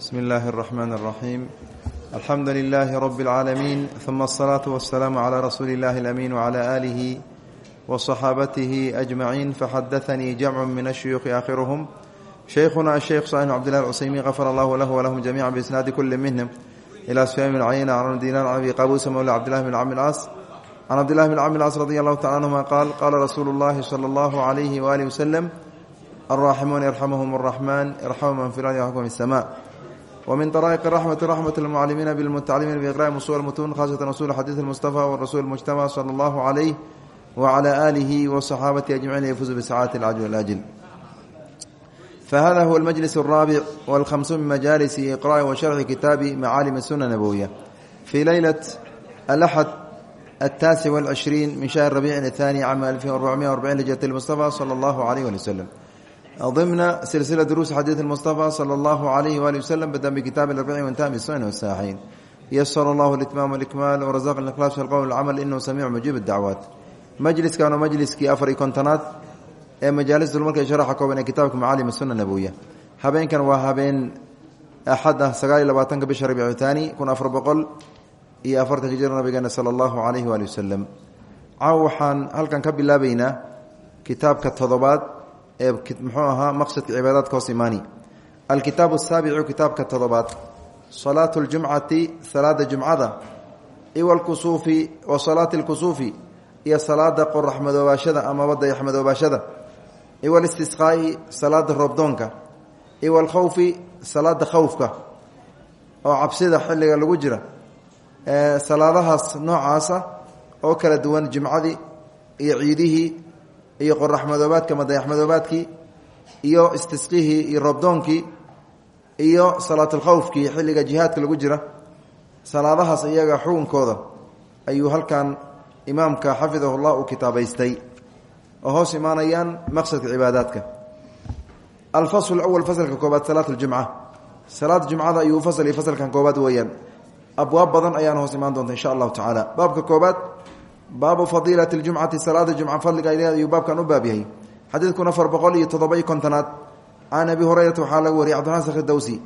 bsmi اllahi الرحmn الرaxيim alxamdu لilaahi rb العaalamiin ثuma الصlaaة والsلاam عlى rasuuli اllahi الأmin وعlى آlihi وصxaabatihi أجmaciin faxadaثanii jamc min الshuyuuخi aakhiruhm shaykhuna الsheykh صaxn cbdillah cusaymin غafar allah lahu wlahum jamica biisnaadi kuli minhm ilى sufyaan bn cayna can dinar can abi qabuusa mawla cbdillahi bn cami اlcaas can cabdillahi bn cami اlcaas radi allahu tacala anhuma qaal qaala rasuulu اllahi slى اllahu عalayhi waalihi waslem alraaximuun yarxamhm الraxman irxamu man fi lardi yaxkum الsma wmin daraa'iq raxmati raxmat اlmucalimiina bilmutacalimiina biiqra'i usul mutuun khaasatan usul xadiid اlmustafa warasuul mujtamac sala allahu calayh wacalaa aalihi wasaxaabatihi ajmaciin yafuuzu bisacaati alcajl alaajil fahada huwa almajlis alraabic walhamsuun min majaalisi iqra'i wa sharxi kitaabi macaalim suna nabowiya fii leylat alaxad altaasic walcishriin min shahri rabiici ahaani cama alfin arbaciya arbacin hijrati lmustafa sala allahu calayh wali wasalam ضمن سلسلة دروس حديث المصطفى صلى الله عليه وآله وسلم بدأ بكتاب الأربعين وانتهى بالسنن والساحين يسر الله الإتمام والإكمال ورزقنا الإخلاص في القول والعمل إنه سميع مجيب الدعوات مجلس كانوا مجلس كي أفر كونتنات ee majaalis dulmarka sharaxa kooban ee kitaabka macaalim sunna nabowiya habeenkan waa habeen axad ah sagaal iyo labaatanka bisha rabiicu taani kun afar boqol iyo afartanka jir nabigeena sala allahu calayhi waali wasalam caaw waxaan halkan ka bilaabeynaa kitaabka todobaad ee muxuu ahaa maqsadka cibaadaadka hoos imaani. Alkitaabu asaabicu kitaabka todobaad salaatu ljumcati salaada jumcada iwa alkusuufi wa salaati alkusuufi iyo salaada qorax madoobaashada amaba dayax madoobaashada iwa alistisqaa'i salaada roobdoonka. Iwa alkhawfi salaada khawfka oo cabsida xilliga lagu jira. Salaadahaas noocaasa oo kala duwan jumcadii iyo ciidihii iyo qorax madoobaadka madayax madoobaadkii iyo istisqihii iyo roobdoonkii iyo salaatulkhawfkii xilliga jihaadka lagu jira. Salaadahaas iyaga xukunkooda ayuu halkan imaamka xafidahullah uu kitaabaystay oo hoos imaanayaan maqsadka cibaadaadka. Alfasl awal faslka koobaad salaat ljumca salaada jumcada ayuu fasl iyo faslkan koobaad weeyaan. Abwaab badan ayaan hoos imaan doonta insha allahu tacaala. Baabka koobaad baabu fadiilati ljumcati salaada jumca fadliga ayuu baabkan u baab yahay. Xadiidkun afar boqol iyo toddoba iyo kontonaad. Can abi hurayrata waxaa laga wariyay cbdiraman sakhdawsi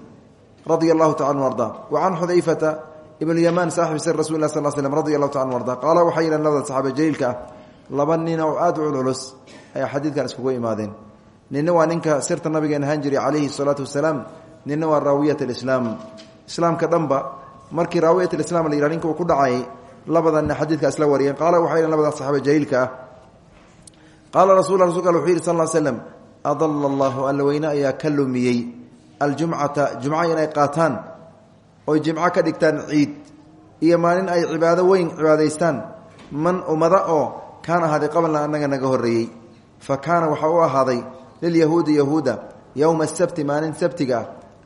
radia allahu tacala arda. Wa can xudayfata ibnu yamaan saaxibi sir rasul lah sal slm radi allahu taala arda. Qaala waxay yidhahen labada saxaaba jaliilka ah laba nin oo aada u culculus ayaa xadiidkan iskugu imaadeen. Ninna waa ninka sirta nabigeena ahaan jiray calayhi salaatu wasalaam ninna waa raawiyat alislaam. Islaamka dhanba markii raawiyat alislaam la yihah ninka ku dhacayay labadanna xadiidka isla wariyeen. Qaala waxay yidhahen labada saxaaba jaliilka ah. Qaala rasul rasulka wuxuu yidhi sal l adala allahu alla weyne ayaa ka lumiyey. Aljumcata jumca inay qaataan oy jimco ka dhigtaan ciid iyo maalin ay cibaado weyn cibaadaystaan man ummada oo kaan ahaaday qablna annaga naga horreeyey. Fa kaana waxaa u ahaaday lilyahuudi yahuuda yowma sabti maalin sabtiga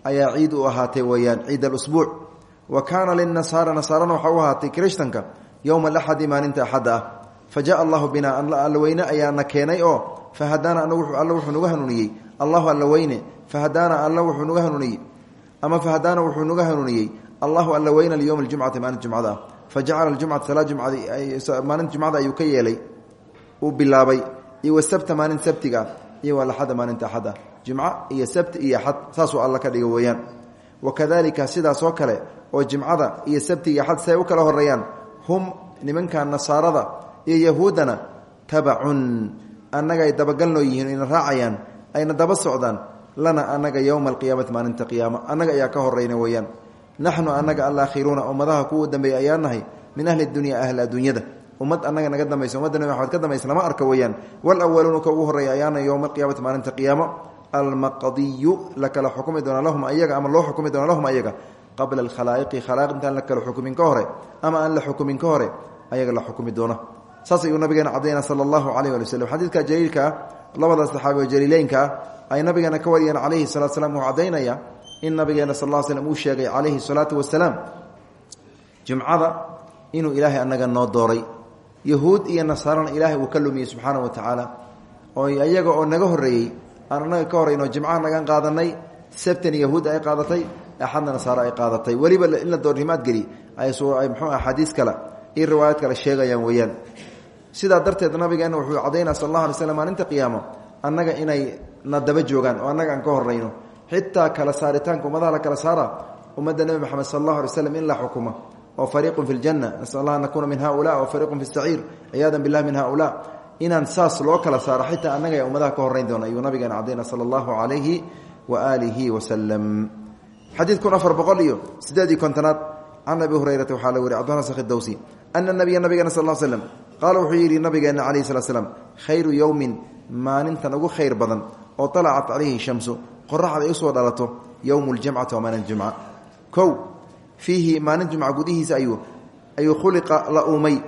ayaa ciid u ahaatay weeyaan ciid alusbuuc wa kaana lilnasaara nasaarana waxaa u ahaatay kirishtanka yowma alaxadi maalinta axadda ah fa jaءa allahu binaa alla weyne ayaana keenay oo fahadaana alla wuxuu nuga hanuuniyey allahu alla weyne fahadaana alla wuxuu nuga hanuuniyey ama fahadaana wuxuu nuga hanuuniyey allahu alla weyne liywmi ljumcati maalinta jumcada. Ah fa jacala jumcata salaa jumcada maalinta jumcada ayuu ka yeelay. Uu bilaabay. Iyo wasabta maalin sabtiga iyo alaxada maalinta axada jumco iyo sabti iyo axad saasuu alla ka dhiga weeyaan wakadalika sidaas oo kale oo jimcada iyo sabti iyo axad si ay u kala horeeyaan hum nimanka nasaarada iyo yahuuddana tabacun annaga ay dabagalnoo yihiin ayna raacayaan ayna daba socdaan lana annaga yowma alqiyaamati maalinta qiyaama annaga ayaa ka horeyna weeyaan. Naxnu annaga alaakhiruuna ummadaha kuwa dambeeya ayaa nahay min ahli dunya ahla adduunyada ummad annaga naga dambaysa ummadda nabi maxamed ka dambaysa lama arka weeyaan. Walawaluuna ka ugu horreeya ayaana yowma alqiyamati maalinta qiyaamo almaqdiyu la kala xukumi doona lahum ayaga ama loo xukumi doona lahum ayaga qabla alkhalaa'iqi khalaa'iq intaan la kala xukumin ka hore ama aan la xukumin ka hore ayaga la xukumi doona. Saas ayuu nabigeena cadayna sala allahu calayh wali waslem xadiidka jaliilka ah labada saxaabi oo jaliileynka ah ay nabigeena ka wariyeen calayhi salatu slam wuxuu caddaynaya in nabigeena sal ll slm uu sheegay calayhi salaatu wasalaam jumcada inuu ilaahay annaga noo dooray. Yahuud iyo nasaarana ilaahay uu ka lumiyey subxaana wa tacaala naga horreeyey aan annaga ka horrayno jimcaha nagan qaadanay sabtan yahuud ay qaadatay axadna nasaare ay qaadatay. Weliba in la doornimaad geli ay mxuu axaadiis kale iyo riwaayad kale sheegayaan weeyaan. Sidaa darteed nabigeena wuxuu cadaynaa sal alla alay maalinta qiyaamo annaga inay na daba joogaan oo annaga ka horrayno. Xitaa kala saaritaanka ummadaha la kala saara ummadda nebi moxamed sal allahu alay in la xukuma. Oo fariiqun fi ljanna nasal an nakuuna min haula wa fariiqun fi saciir ciyaadan billahi min haula inaan saas loo kala saaro xitaa annaga ummadaha ka horrayn doona ayuu nabigeena cadayna sala allahu calayhi wa aalihi wasalam kun afar boqol iyo sideed iyo kontonaad can abi hurayrata waxaa la weri cbdullah sakh dowsi ana nabiya nabigeena sal slm qaala wuxuu yidhi nabigeena calayhi slat slam khayru yowmin maalintan ugu khayr badan oo alacat calayhi shamsu qoraxda ay u soo dhalato yowmu ljamcati waa maalin jumca. Kow fiihi maalin jumca gudihiisa ayuu ayuu khuliqa la uumay.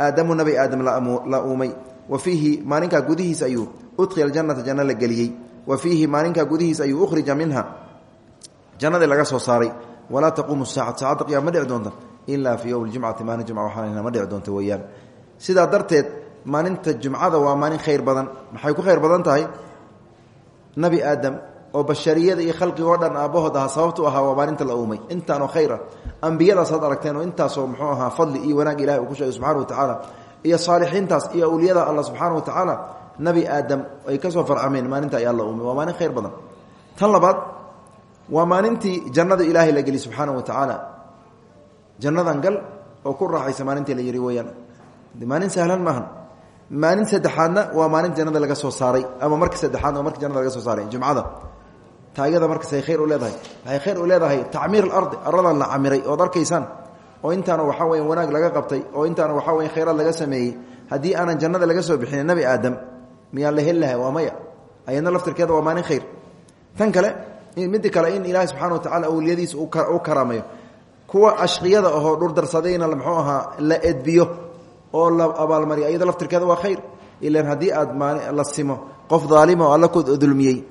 Aadamu nabi aadam la uumay wa fiihi maalinkaa gudihiisa ayuu udkhila janata janno la geliyey. Wa fiihi maalinkaa gudihiisa ayuu ukhrija minha. Jannadii laga soo saaray. Walaa taquumu saacad saacadda qiyam ma dhici doonta. Ilaa fii yowmi jumcati maalin jumca waxaan ma dhici doonta weeyaan. Sidaa darteed maalinta jumcada waa maalin khayr badan. Maxay ku khayr badan tahay? Nabi aadam oo bashariyada iyo khalqiga o dhan aabbahood ahaa sababtu ahaa waa maalinta la uumay. Intaanoo wa tacaala iyo saalixiintaas iyo awliyada allah subxaana wa tacaala nabi aadam ay ka soo farcameen maalinta ayaa la uumay waa maalin khayr badan. Tan labaad waa maalintii jannada ilaahay la geli subxaana wa tacaala jannadan gal oo ku raaxaysa maalintii la yihi weyaan maalin sahlan maaha maalin saddexaadna waa maalin jannada laga soo saaray ama marka saddexaadna waa marki jannada laga soo saaray jumcada. Taayada markaasay khayr u leedahay. Waxay khayr u leedahay tacmiir alardi oo intaana waxaa weya wanaag laga qabtay oo intaana waxaa weya khayraad laga sameeyey haddii aanan jannada laga soo bixinin nebi aadam miyaa la heli lahay waa maya. Ayadna laftirkeeda waa maalin khayr tan kale midda kale in ilaahay subxana wa tacala awliyadiisa u karaamayo. Kuwa ashqiyada ahoo dhurdarsadayna muxuu ahaa la edbiyo oo la abaalmariyo ayada laftirkeeda waa khayr ilan haddii aad la simo qof daalima oo alla ku dulmiyey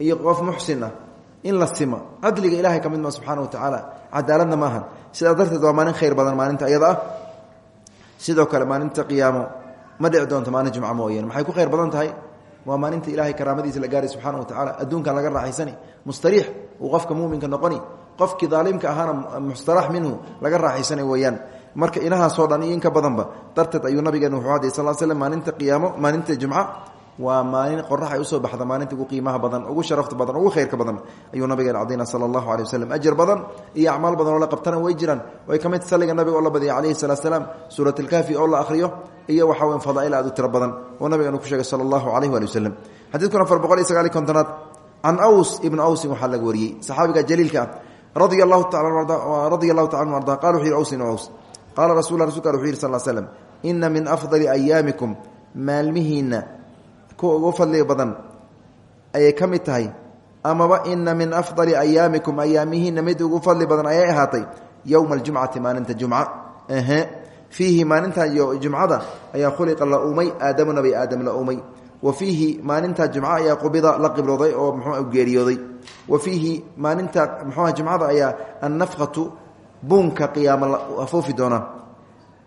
iyo qof muxsin ah in la simo. Cadliga ilahay ka mid ma subxaana wa tacaala cadaaladna ma ahan. Sidaa darteed waa maalin khayr badan maalinta ayada ah sidoo kale maalinta qiyaamo. Ma dhici doonto jumca mooyane maxay ku khayr badan tahay? Waa maalinta ilaahay karaamadiisa la gaaray subxaana wa tacaala adduunkan laga raaxaysani. Mustariix qofka muuminka noqoni. Qofkii daalimka ahaana mustarax minhu laga raaxaysana weeyaan marka inahaasoo dhan iyo in ka badanba darteed ayuu nabigeena wuxuu haday sal slm maalinta qiyaamo maalinta jumca waa maalin qorax ay u soo baxda maalinta ugu qiimaha badan ugu sharafta badan ugu khayrka badan ayuu nabigeena cadayna sala allahu alay waslem ajar badan iyo acmaal badan oo la qabtana way jiraan. Way ka mid salliga nabiga oo la badiya calayhi salaat slaam suurat alkaafi oo la akhriyo iyo waxaa weyn fadaa'il aad u tiro badan oo nabigeenu ku sheegay sala allahu calayh waali waslem xadiidkun afar boqol iyo sagaal iyo kontonaad. Can aws ibni awsin waxaa laga wariyey saxaabiga jaliilka ah radia allahu taala anu arda qala wuxu yhi aws ibn aws. Qaala rasul rasulka wuxu yidhi sal slm ina min afdali ayaamikum maalmihiinna kuwa ugu fadliga badan ayay ka mid tahay. Amaba ina min afdali ayaamikum ayaamihiinna mid ugu fadli badan ayay ahaatay. Yowma aljumcati maalinta jumca. Fiihi maalinta jumcada ayaa khuliqa la uumay aadamu nabi aadam la uumay. Wa fiihi maalinta jumca ayaa qubida la qiblooday oo mxuu geeriyooday. Wa fiihi maalinta mxuuha jumcada ayaa annafqatu buunka qiyaama la afuufi doonaa.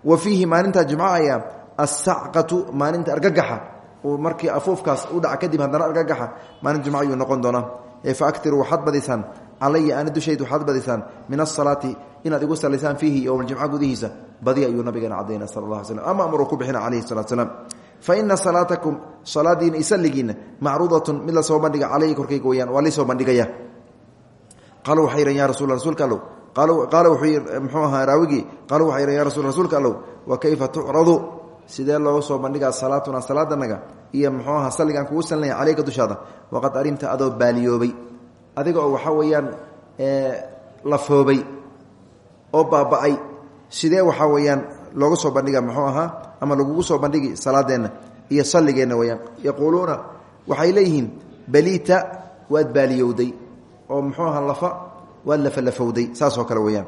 Wa fiihi maalinta jumca ayaa assacqatu maalinta argagaxa markii afuufkaas u dhaca kadib haddana argagaxa maalin jumca ayuu noqon doonaa. Fa aktiruu waxaad badisaan calaya ana dushayda waxaad badisaan min asalaati inaad igu salaysaan fiihi yowmaljimca gudihiisa. Badi ayuu nabigeena cadayna sala allah slm ama amruu ku bixina salatu slaam fa ina salaatakum salaadiina isalligiinna macruudatun mid la soo bandhiga calayhi korkayga weyaan waa yidhan ya rasul rasuulka allow. Qaala wuxuu yii muxuu ahaa raawigii? Qaaluu waxay ya rasul rasuulka allow. Wa kayfa tucradu sidee looga soo bandhigaa salaatuna salaadanaga iyo muxuu aha salligaan kugu salnaya caleyka dushaada waqad arimta adoo baaliyoobay. Adiga oo waxaa weeyaan lafoobay oo baaba'ay. Sidee waxaa weeyaan looga soo bandhiga muxuu ahaa? Ama lagugu soo bandhigi salaadeenna iyo salligeenna weyaan yaquuluuna waxay leeyihiin baliita waad baaliyowday. Oo muxuu ahaa lafa waad lafalafowday saasoo kale weyaan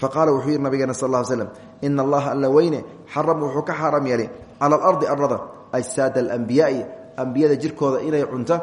faqaala wuxuu yidhi nabigeena sal ll slm ina allaha alla weyne xarama wuxuu ka xaaraam yeelay. Cala alardi arlada ajsaada alambiyaai ambiyada jirkooda inay cunta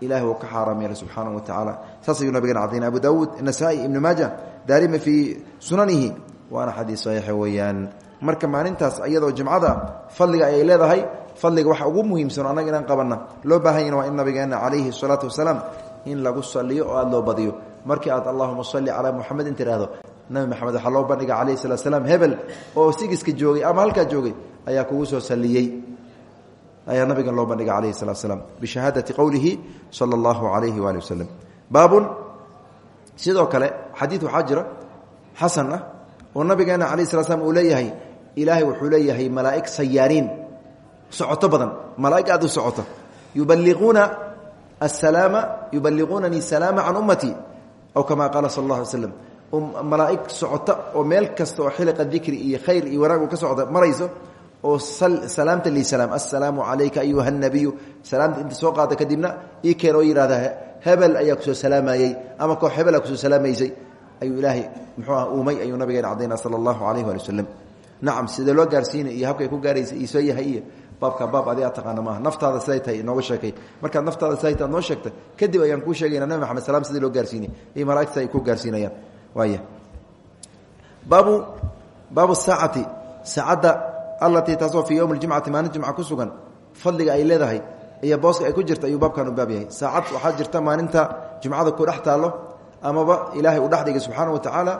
ilahi wuu ka xaaraam yeelay subxaana wa tacaala. Saas ayuu nabigeena cadayna abu daawuud nasaa-i ibnu maaja daarimi fii sunanihi waana xadiis saxiixa weeyaan. Marka maalintaas iyadoo jimcada fadliga ayay leedahay fadliga waxa ugu muhiimsan o annaga inaan qabanna loo baahan yahna waa in nabigeena calayhi salaatu wasalaam in lagu saliyo oo aada loo badiyo. Markii aad allahuma salli calaa nabi maxamed waxaa loo bandhiga calayhi salatu slam hebel oo sigiska joogay ama halkaa joogay ayaa kugu soo saliyey ayaa nabigan loo bandhiga calayhi salatu slam bishahaadati qowlihi sala allahu calayhi waali baabun sidoo kale xadiid waxaa jira ah oo nabigeena alayh sala slam uu leeyahay ilaahay wuxuu leeyahay malaa'ig sayaariin socoto badan malaaig aad u socoto. Yubaliuuna asalaama yubaliquunanii salaama can ummatii aw kama qaala sal allah alay slam malaaig socota oo meel kasta oo xiliqa dikri iyo khayr iyo wanaag uu ka socda marayso oo salaamta li salaam assalaamu calayka ayuha nabiyu salaamta inta soo qaada kadibna ii keen oo yidhahda hebel ayaa ku soo salaamayey ama koox hebela ku soo salaamaysay ayuu ilaahay muxuu ah uumay ayuu nabigeena cadayna sala allahu calayh waali wasalam nacam sidee loo gaarsiinay iyo habkay ku gaaraysa iyo soo yahay iyo baabka baab adi aad taqaana maaha. Naftaada siday tahay inooga sheekay markaad naftaada siday tahay ad noo sheegta kadib ayaan kuu sheegayna nabi maxamed salam sidii loo gaarsiinay. Iyo malaigta ay ku gaarsiinayaan baabu baabu saacati saacadda allatii taasoo fii yowmi ljimcati maalin jimca ku sugan fadliga ay leedahay iyo booska ay ku jirta ayuu baabkan u baab yahay. Saacad waxaa jirta maalinta jumcada ku dhex taallo amaba ilaahay uu dhex dhigay subxaana wa tacaala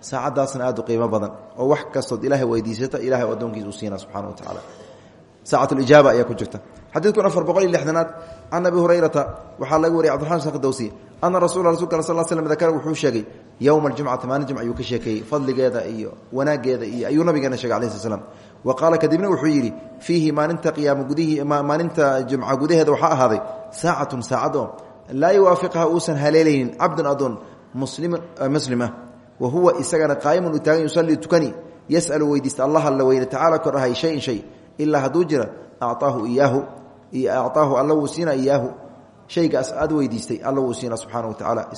saacaddaasna aad u badan oo wax kastood ilaahay weydiisata ilahay oo addoonkiisa u siina subxana wa tacaala. Saacatulijaaba ayaa ku jirta. Xadiidkun afar boqol iyo lixdanaad can abi hurayrata waxaa laga wariyay cbdiraxman sakhdowsi ana rasula rasulka al sal dakara wuxuu sheegay yowma aljumcati maalin jimc ayuu ka sheekeeyey fadligeeda iyo wanaageeda iyo ayuu nabigeena sheegay alai sl slam wa qaala kadibna wuxuu yidhi fiihi maalinta qiyaama gudihii maalinta jumca gudaheeda waxaa ahaaday saacatun saacad oo laa yuwaafiqha uusan haleelaynin cabdun adoon muslimah wa huwa isagana qaa'imun u taagan yusalii tukani yas'alu weydiista allah alla weyne tacala kor ahay shayin shay ilaa hadduu jira acaahu iyaahu acaahu alla wuu siina iyaahu shaygaas aad weydiistay alla wuu tacaala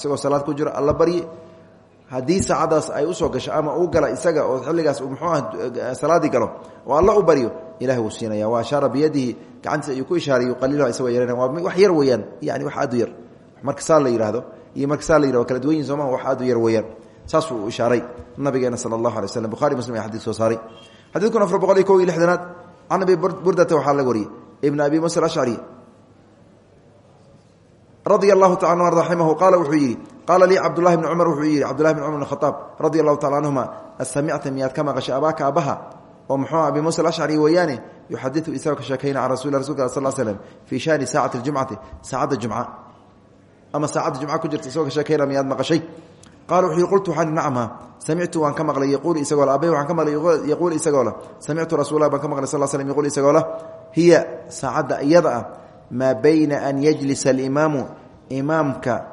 haddii saacadaas ay u soo gasho ama uu gala isaga oo xilligaas muxuu ah salaadii galo oo alla u baryo ilahi wuu siinaya wa ashaara biyadihi gacantiisa ayuu ku ishaaray yuqaliluha isagoo yarana waa wax yar weeyaan yani wax aad yar. Marka saa la yidhaahdo iyo marka saa la yihahdo kala duwan yihiin sooma wax aad yar weeyaan. Saasuu ishaaray nabigeena sala allahu alay bukhari muslim ayaa xadis soo saaray. Xadiidkun afar boqol iyo kow iyo lixdanaad burdata waxaa laga wariyey. Ibn abi musa ashcari radia allahu taala an raximahu qaala wuxuu yidhi qaala lii cabdulahi bni cumar wuxuu yidhi cabdullahi bn cumar bn khaaab radia allahu tacala canhuma asamicta miyaad ka maqashay abaaka abaha? Oo muxuu abi musa alashcari weeyaane yuxadiu isagoo ka sheekayna can rasul rasulka sal slm fii shani saacati ljumcati saacadda jumca ama saacadda jumca ku jirta isagoo ka sheekayna miyaad maqashay qala wuxuu yii qultu waxaan nacamha samictu waan ka maqlay yaquul isagoo le abay waxaan ka maqlay yaquul isagoo leh samictu rasulah baan ka maqlay sal slm yaquul isagoo leh hiya saacadda iyada ah maa bayna an yajlisa alimaamu. Imaamka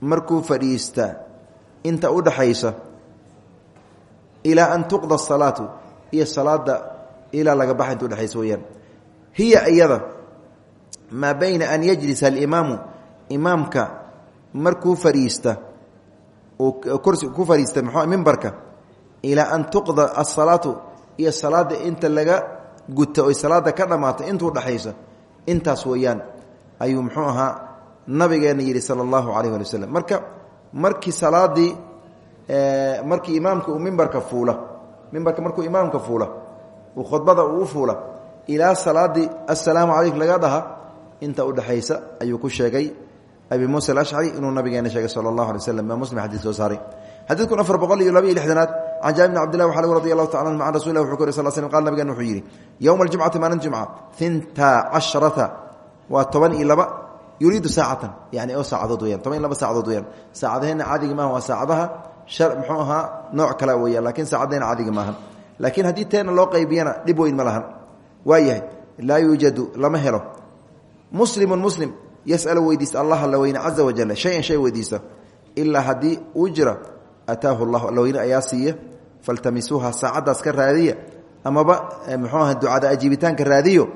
markuu fadhiista inta u dhaxaysa ilaa an tuqda asalaatu iyo salaada ilaa laga baxa inta udhexaysa weyaan hiya iyada maa bayna an yajlisa alimaamu. Imaamka markuu fadhiista kursi ku fadhiista mxu mimbarka ilaa an tuqda asalaatu iyo salaada inta laga guta oy salaada ka dhammaata intuu dhexaysa intaas weeyaan ayuu muxuu ahaa nabigeena yidhi sala allahu calayh ali waslem marka markii salaadii markii imaamka uu mimbarka fuula mimbarka markuu imaamka fuula uu khudbada uu u fuula ilaa salaadii assalaamu calaykum laga dhaha inta udhexaysa ayuu ku sheegay abi muusa alashcari inuu nabigeena sheegay sala allahu alay waslam maa muslim xadis soo saaray xadiidkun afar boqol iyo laba iyo lixdanaad can jaabir bn cabdillahi waxa lagu radi allahu tacala anhu can rasul lah wuxuu ku yiri sal slm qala nabigeena wuxuu yidhi yowma aljumcati maalin jumca hinta casharata waa toban iyo laba yuriidu saacatan. Yani oo saacadood weyaan toban iyo laba saacadood weyaan saacadaheenna caadigi maaha waa saacadaha muxuu ahaa nooc kale weeyaan lakiin saacaddeena caadigi maahan laakiin haddii teena loo qaybiyana dhib weyn ma lahan. Waayahay laa yuujadu lama helo. Muslimun muslim yas'alu weydiista allah alla weyne caza wajal shayan shay weydiista ilaa haddii uu jira ataahu llahu alla weyne ayaa siiya faltamisuuha saacaddaas ka raadiya amaba muxuu aha ducada ajiibitaanka raadiyo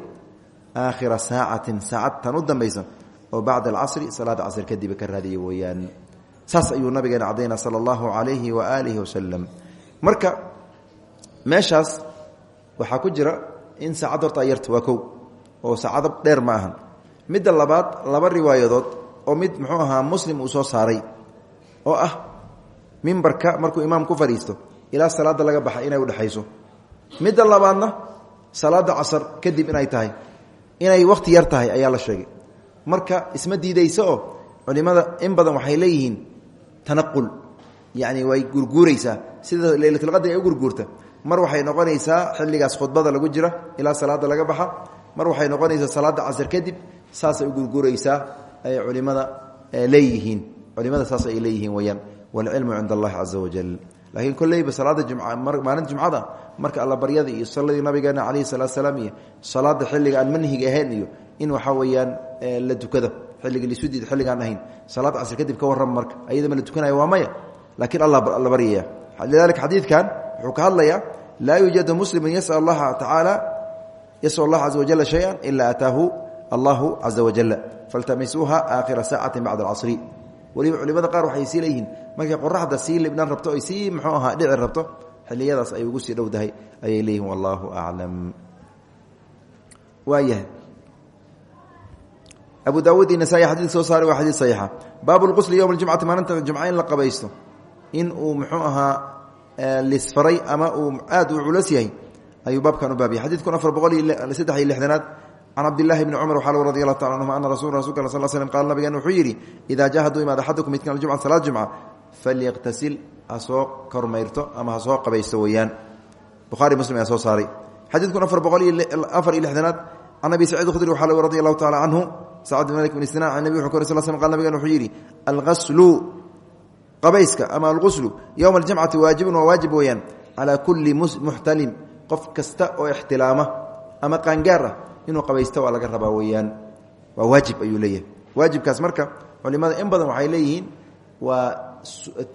aakhira saacatin saacad tan u dambaysa oo bacda alcasri salaada casr kadib ka raadiya weeyaan. Saas ayuu nabigeena cadayna sala allahu calayhi wa aalihi marka meeshaas waxaa ku jira in saacad horta ayarta waa kow oo saacado dheer ma ahan. Midda labaad laba riwaayadood oo mid muxuu ahaa muslim uu soo saaray oo ah mimbarka markuu imaam ku fadhiisto ilaa salaada laga baxa inay udhexayso midda labaadna salaada casar kadib inay tahay. Inay wakhti yar tahay ayaa la sheegay. Marka isma diidayso oo culimada in badan waxay leeyihiin tanaqul yacni way gurguuraysaa. Sida leylatulqadri ay u gurguurta. Mar waxay noqonaysaa xilligaas khudbada lagu jira ilaa salaada laga baxa. Mar waxay noqonaysaa salaada casr kadib saasay u gurguraysaa ay culimada leeyihiin. Culimada saas ay leeyihiin weyaan waalcilmu cinda allahi caza wajal. Laakiin kolleyba salaada jumca maalinta jumcada marka allabaryada iyo saladii nabigeena calayhi salaatu salaam iyo salaada xilliga aan manhiga ahayn iyo in waxaa weeyaan la tukado xilliga lisudid xilligaan ahayn salaad casr kadib ka warrama marka ayadama la tukanayo waa maya laakiin alla la baryaya lidalika xadiidkan wuxuu ka hadlayaa laa yuujadu muslimun yasal allaha tacaala yasal allah caza wajala shaya ila ataahu allahu caza wajala faltamisuuha aakhira saacati bacda alcasri weliba culimada qaar waxay sii markay qoraxda sii libdhan rabto oy sii muxuu ahaa dhici rabto xiliyadaas ay ugu sii dhowdahay ayay leeyihiin wallahu aclam waayahay. Abu daawuud iyo nasaa-i soo saaray waa xadiid saxiixa. Baabu lqusli yowma aljumcati maalinta jumca in la qabaysto in uu muxuu ahaa lisfaray ama uu aad uu culos yahay ayuu baabkan u baabiyay xadidkun afar boqol iyo saddex iyo lixdanaad can cabdilahi bni cumar waxaa radi allahu taala anhuma ana rasul rasulka al sl slm qala nabigan wuxuu yidhi idaa jaa hadduu imaad axadukum midkan aljumca salaad jumca falyaqtasil ha soo kormayrto ama ha soo qabaysto weeyaan buhari muslim ayaa soo saaray xadiidkun afar boqol iyo afar iyo lixdanaad can abi saciid khudri waxaa lg radi allahu taala canhu sacd bin malik bin sinaan can nabi wuxuu ka ry sl sl qal nabigan wuxuu yidhi algaslu qabayska ama alguslu yowma aljamcati waajibun waa waajib weeyaan calaa kulli muxtalim qof kasta oo ixtilaama ama qaangaar ah inuu qabaysto waa laga rabaa weeyaan. Waa waajib ayuu leeyahay. Waajibkaas marka culimada in badan waxay leeyihiin waa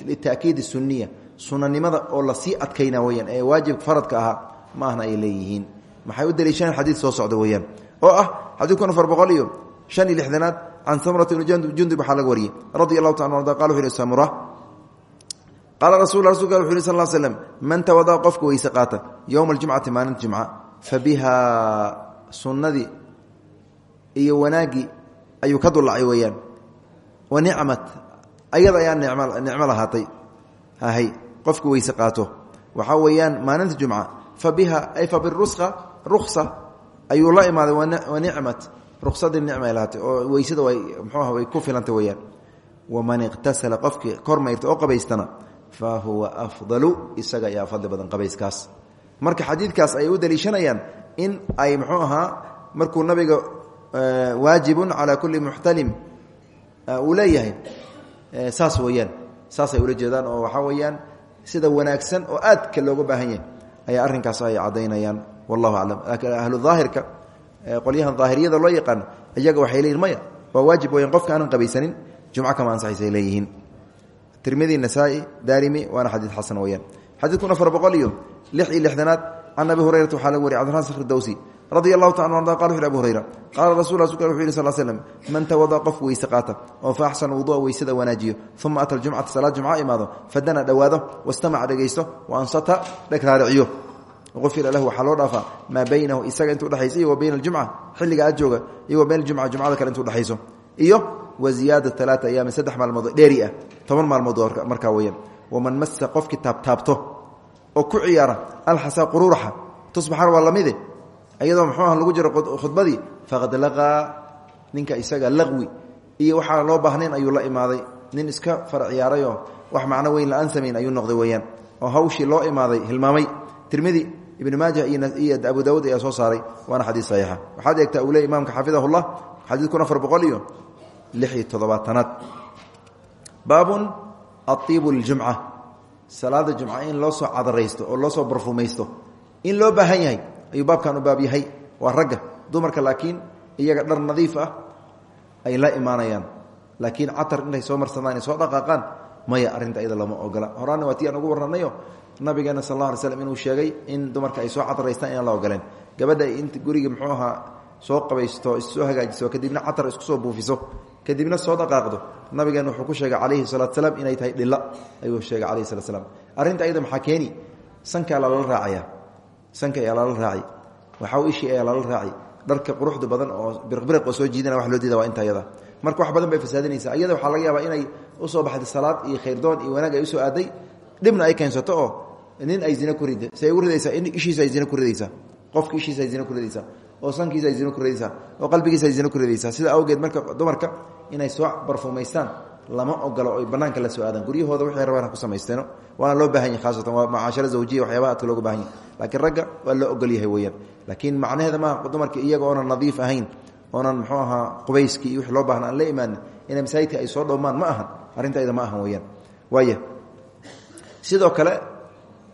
litaakiid suniya sunanimada oo la sii adkayna weyaan ee waajib faradka ahaa ma ahna ay leeyihiin. Maxay u daliishaneen xadiid soo socda weeyaan? Oo ah xadiidkun afar boqol iyo shan iyo lixdanaad can samrat bni jundub waxaa laga wariyey. Radi allahu taala arda qala wuxu yhi samura. Qaala rasul rasulka wuxu yhi sal l slm man tawadaa qofka weyse qaata yowma aljumcati maalinta jumca fa biha sunnadii iyo wanaaggii ayuu ka dulacay weeyaan. Wa nicmat ayada ayaa nicmo lahaatay. Hay qofka weyse qaato. Waxaa weeyaan maalinta jumca fa biha ay fa biruska ruksa ayuu la imaaday wa nicmat. Ruksadii nicma ay lahaatay oo weysada way mxuuah way ku filantay weeyaan. Waman iqtasala qofkii kormayrta oo qabaystana fa huwa afdalu isaga ayaa fadli badan qabayskaas. Marka xadiidkaas ayay u daliishanayaan in ay muxuu ahaa markuu nabiga waajibun calaa kulli muxtalim uu leeyahay saas weeyaan saasay ula jeedaan oo waxaa weeyaan sida wanaagsan oo aadka looga baahan yahay ayaa arrinkaas ay caddaynayaan wallahu aclam. Laakiin ahlu daahirka qolyahan daahiriyada loo yaqaan iyaga waxay leeyihiin maya waa waajib weyaan qofka aanan qabaysanin jumco kama ansaxaysay leeyihiin. Tirmidi nasaa-i daarimi waana xadiid xasan weyaan xadiidkun afar boqol iyo lix iyo lixdanaad can abi hurayrata waxaa laga wariy cbdiran skr dawsi radia allahu qala wuxu abu hurayra qaala rasul yhi sal slm man tawada qof weyse qaata fa axsana wudua weysada wanaajiyo uma ata ljumcata salaad jumca imaado fadana dhowaado wastamaca dhegaysto wa ansata dheg raariciyo ufira lahu waxaa loo dhaafaa baynahu isaga intu dhexayso wa bayna aljumca xilliga aad iyo bayna jumca jumcada kale intu dhexayso iyo wa ziyaada alaaa ayaamin saddex maalmood dheeri ah toban maalmood markaa weyaan waman masa qofkii taabtaabto oo ku ciyaara alxasa quruuraxa tusbaxan waa lamide iyadoo muxuu ah lagu jiro khudbadii faqad laqaa ninka isaga laqwi. Iyo waxaa loo baahnayn ayuu la imaaday. Nin iska far ciyaarayoo wax macno weyn la'aan ayuu noqday weyaan oo hawshii loo imaaday hilmaamay. Tirmidi ibn maaja iyo abu daawuud ayaa soo saaray waana xadiis saxiixa. Waxaad eegtaa uu le imaamka xafidahullah xadiidkun afar boqol iyo lix iyo toddobaatanaad. Baabun aiibu ljumca salaada jumca in loo soo cadaraysto oo loo soo barfumaysto in loo baahan yahay ayuu baabkan u baab yahay. Waa ragga dumarka laakiin iyaga dhar nadiif ah ay la imaanayaan. Laakiin catar intay soo marsadaan ay soo dhaqaaqaan maya arrinta ayada lama ogola. Horaana waa tii aan ugu warranayo nabigeena sal alla alay slam inuu sheegay in dumarka ay soo cadaraystaan inaan la ogoleen. Gabadha guriga muxuu ahaa soo qabaysto issoo hagaajiso kadibna catar isku soo buufiso. Kadibna soo dhaqaaqdo. Nabigeena wuxuu ku sheegay calayhi salaatu salaam inay tahay dhilla ayuu sheegay calayhi salatu slam arrinta ayada maxaa sanka alala raacaya. Sanka ayaa lala raaci waxaa ishii ayaa lala raaci dharka quruxda badan oo biriqbiriq oo soo jiidana wax loo diida waa inta marka wax badan bay fasaadinaysaa. Iyada waxaa laga yaabaa inay u soo baxday salaad iyo khayrdoon iyo wanaag ay u soo aaday. Dhibna ay keensato oo nin ay zina ku rid say ugu ridaysaa in ishiisa ay zina ku ridaysaa. Qofka ishiisa ay zina ku ridaysaa oo sankiisa ay zina ku ridaysaa oo qalbigiisa ay zina ku ridaysaa sida awgeed marka dumarka inay soo barfuumaystaan lama ogolo oy banaanka la soo aadaan. Guryahooda waxay rabaan ku samaysteeno waana loo baahan yahy khaasatan waa macaashara zawjiya waxyaabaha adka looga baahan yahy laakiin ragga waa loo ogol yahay weyaan laakiin macnaheeda maaha dumarka iyaga oonan nadiif ahayn oonan muxuu ahaa qubayskii iyo wix loo baahna la imaanin inay masaajidka ay soo dhowmaan ma ahan. Arrintaayda ma ahan weyaan waaya sidoo kale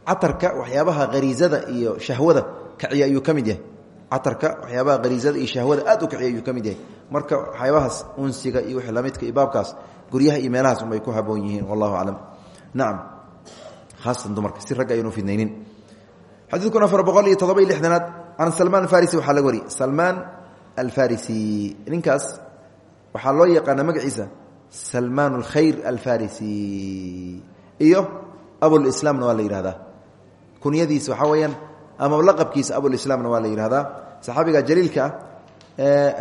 catarka waxyaabaha hariizada iyo shahwada kaciya ayuu ka yahay catarka waxyaabaha hariizada iyo shahwada aad u kaciya ayuu ka mid yahay. Marka waxyaabahaas unsiga iyo wixii lamidka iyo baabkaas guryaha iyo meelahaas unbay ku haboon yihiin wallahu aclam nacam haasatan dumarka si ragga aynu fidnaynin. Xadiidkun afar boqol iyo todoba iyo lixdanaad can salmaan alfarisi waxaa laga wariyey salmaan alfarisi. Ninkaas waxaa loo yaqaana magaciisa salmaan alkhayr alfarisi. Iyo abulislaamna waa la yihahdaa kunyadiisa waxaa weyaan ama laqabkiisa abulislaamna waa la yihahdaa saxaabiga jaliilka ah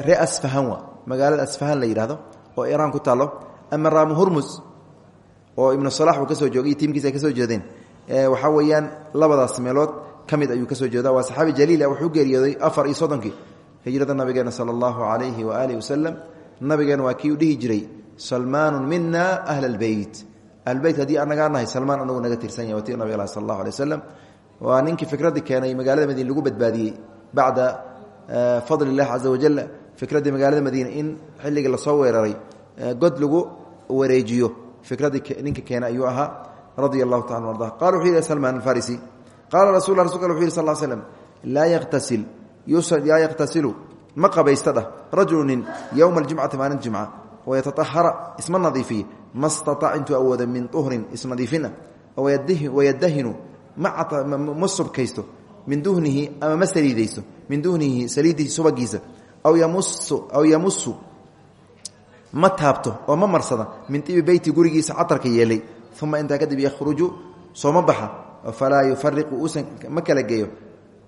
ree asfahan wa magaalada asfahan la yihahdo oo iraan ku taalo ama raamu hurmus oo ibnu salax uu ka soo joogay tiimkiisa ay ka soo jeedeen. Waxaa weeyaan labadaas meelood ka mid ayuu ka soo jeeda waa saxaabi jaliila wuxuu geeriyooday afar iyo soddonkii hijrada nabigeena sala allahu calayhi waaalih wasalam nabigeena waa kii u dhihi jiray salmaanu mina ahla albeyt ahlbeyt haddii anagaa nahay salmaan anagu naga tirsan yahy wati nabig sal allahu alay wasalam waa ninkii fikradii keenay magaalada madiine lagu badbaadiyey bacda fadli illahi caza wajal fikraddii magaalada madiine in xilligii la soo weeraray god lagu wareejiyo. Fikradii ninka keenay ayuu ahaa radia allahu taala arda qala wuxuu yihi salmaan alfarisi. Qaala rasul rasulka wuxu yih sal slm laa yaktasil laa yaktasilu ma qabaysta dhah rajulu nin yowma aljumcati maalin jimca wayataahara isma nadiifiye. Ma staaac intuu awooda min uhrin isnadiifina wayadahinu ma subkaysto min duhnihi ama ma saliidaysto min duhnihi saliidihi subagiisa aw yamusu ma taabto oo ma marsada min ibi beyti gurigiisa catarka yeelay. Uma intaa kadib yakhruju sooma baxa. Falaa yufariqu uusan ma kala geeyo.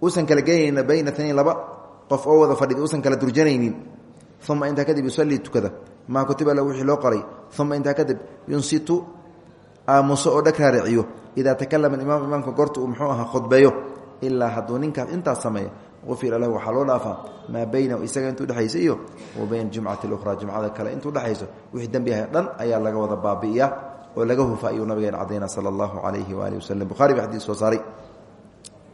Uusan kala geynayna bayna tnain laba qof oo wada fadhid uusan kala durjanaynin. Uma intaa kadib yusalii tukada. Maa kutiba la wixii loo qoray. Uma intaa kadib yunsitu aamuso oo dhag idaa takalama imaam imaamka goorta uu muxuu ahaa khudbeeyo ilaa hadduu ninkaas intaas sameeya ufira lahu waxaa loo dhaafaa maa baynahu isaga intuu dhexaysa iyo wa bayna jumcati اlukhra jumcada kale intuu dhexayso wixii dembi ahay dhan ayaa laga wada baabi'iya oo laga hufa ayuu nabigeen cadayna sala allahu calayhi waalihi waslem buhari ba xadiis soo saaray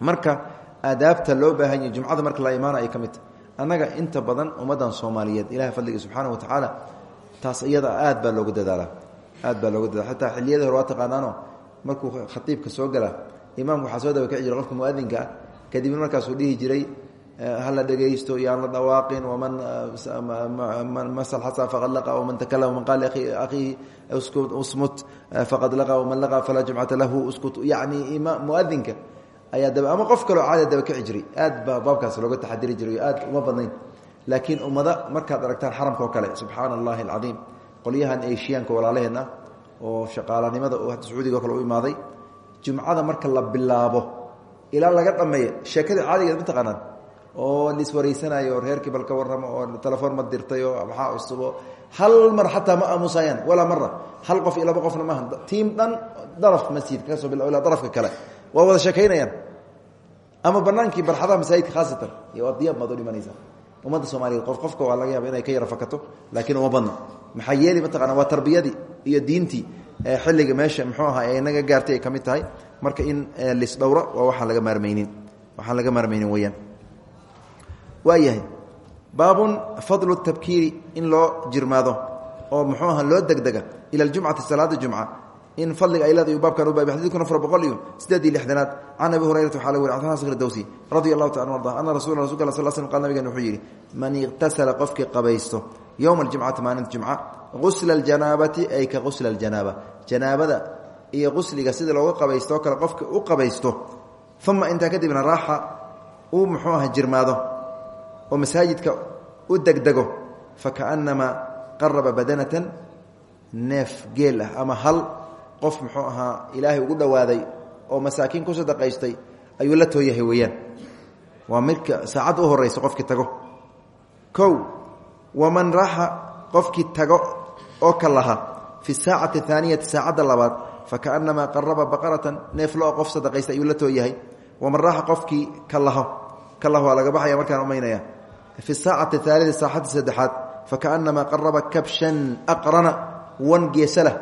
marka aadaabta loo baahan yahy jumcada marka la imaana ay ka mid tahy annaga inta badan markuu khatiibka soo gala imaamku waxaa soo daba kici jira qofka muadinka ah. Kadibna markaasuu dhihi jiray hala dhegaysto yaan la dhawaaqin waman masal xasa faqad laqa waman takalama waman qaal akhiihi usmut faqad laqa waman laqa falaa jumcata lahu uskut. Yacni muadinka ayaa daba ama qof kaloo caada daba kici jiray aad baa baabkaas looga taxadiri jiray aad uma badnayn. Laakiin ummada markaad aragtaan xaramka oo kale subxaana allahi alcadiim qolyahan eshiyaanka walaalaheen ah oo shaqaalanimada sacuudiga o kale u imaaday jumcada marka la bilaabo ilaa laga dhameeya sheekada caadigeed ma taqaanaan oo laiswareysanayo reerkii bal ka warramo oo telefoon ma dirtay oo maxaa cusubo hal mar xataa ma aamusayaan walaa mara hal qof iyo laba qofna maaha tiim dhan darafka masjidka ka soo bila ilaa darafka kale. Waa wada sheekaynayaan. Ama banaankii barxadaha masaajidka khaasatan iyo adiyaab baad u dhimanaysaa. Ummadda soomaaliyeed qof qofka waa laga yaaba inay ka yara fakato laakiin uma badna. Maxaa yeeli mataqana waa tarbiyadii iyo diintii xilliga meesha muxuu ahaa ee inaga gaartay ay ka mid tahay marka in lisdhowro waa waxaan laga maarmaynin. Waxaan laga maarmaynin weyaan waayahay baabun fadlu tabkiiri in loo jirmaado oo muxuu aha loo degdega ila aljumcati salaada jumca in fadliga ay leedahay baabkan u baabay xadiidkun afar boqol iyo siddeed iyo lixdanaad. Can abi hurayrata waxaa la weri cbdillah skr dawsi radia allahu taala arda ana rasul rasulka sal slm qal nabigen wuxuu yidhi man iqtasala qofkii qabaysto yowma aljumcati maalinta jumca qusla aljanaabati ay ka qusla aljanaaba. Janaabada iyo qusliga sida looga qabaysto kale qofka u qabaysto uma intaa kadibna raaxa uu muxuu aha jirmaado oo masaajidka u degdego fakaأnamaa qaraba badanatan neef geel ah ama hal qof muxuu ahaa ilaahay ugu dhowaaday oo masaakiin ku sadaqaystay ayuu la tooyahay weeyaan. Waa midka saacadda qofkii tago oo kalaha fi saacati aaniyati saacadda labaad fakaanamaa qaraba baqaratan neef loo qof sadaqaysta ayuu la tooyahay. Wamaraaxa qofkii kalaho kalaho waa laga baxaya markaan umaynaya. Fi saacati aalida saacadda saddexaad fakaanamaa qaraba kabshan aqrana wan geesalah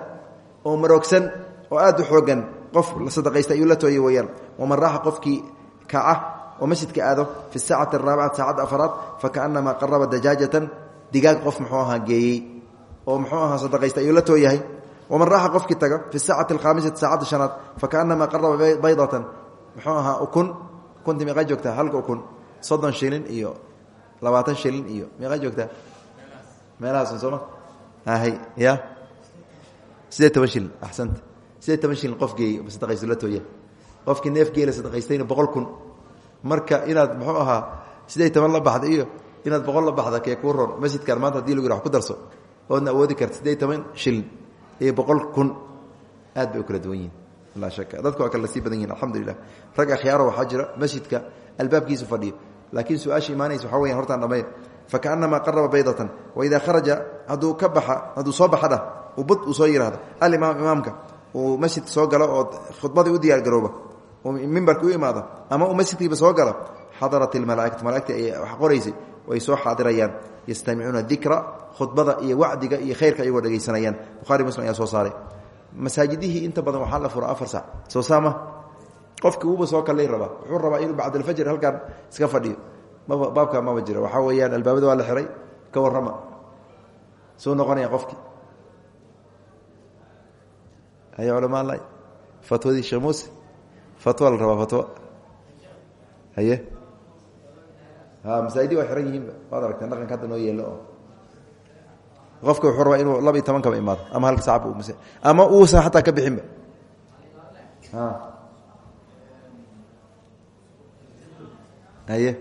oo maroogsan oo aad u xoogan qof la sadaqaysta ayuu la tooyay weyaan waman raaxa qofkii kaca ah, oo masjidka aado fi saacati araabicati saacadda afraad fakaanamaa qaraba dajaajatan digaag qof muxuu ahaa geeyey oo muxuu ahaa sadaqaysta ayuu la tooyahay. Waman raaxa qofkii taga fi saacati alkhaamisati saacadda shanaad fakaanamaa qaraba baydatan. Muxuu ahaa ukun ukunti meeqa joogtaa? Halka ukun. Soddon shilin iyo labaatan shilin iyo meeqa joogtaa? Meelahaasun sooma hay ya? Sideed toban shilin axsanta. Sideed toban shilin qof geey sadaqaysto la tooya qofkii neef geela sadaqaystayna boqol kun. Marka inaad muxuu ahaa sideed toban la baxda iyo inaad boqol la baxda kee kuu ron masjidkan maanta haddii lagu yidhah ku darso oodna awoodi karta sideed toban shilin iyo boqol kun aad bay u kala duwan yihiin laa shaka dadku waa kala sii badan yihiin alxamdulilah rag akhyaaro waxaa jira masjidka albaabkiisu fadhiyo laakiin su'aasha imaanaysa waxaa weyan hortaan dhammayn fakaanamaa qaraba baydatan waidaa kharaja hadduu ka baxa hadduu soo baxa dhah bud uu soo yihahdo alimaam imaamka uu masjidka soo galo oo khudbadii u diyaargarooba mimbarka u imaado ama uu masjidkiiba soo galo xadarat ilmalaaikatu malagti ay wax way soo xaadirayaan yastamicuuna dikra khudbada iyo wacdiga iyo khayrka ayagoo dhegaysanayaan buhari muslim ayaa soo saaray. Masaajidihii inta badan waxaa la fura afar sac soo saama? Qofkii uuba soo kalay rabaa wuxuu rabaa inuu bacdalfajr halkaan iska fadhiyo. Maba baabkaa maba jiro. Waxaa weeyaan albaabada waa la xiray ka warrama. Suu noqonaya qofkii. Haya culamaa la fatwadii sheekh muuse fatwa la rabaa fatwa. Haye ha masaajidii waa xiran yihiinba. Waad aragteen dhaqanka hadda noo yeelo oo. Qofka wuxuu rabaa inuu laba iyo toban kaba imaado ama halka sacab u mase ama uusan xataa ka bixinba. Haye.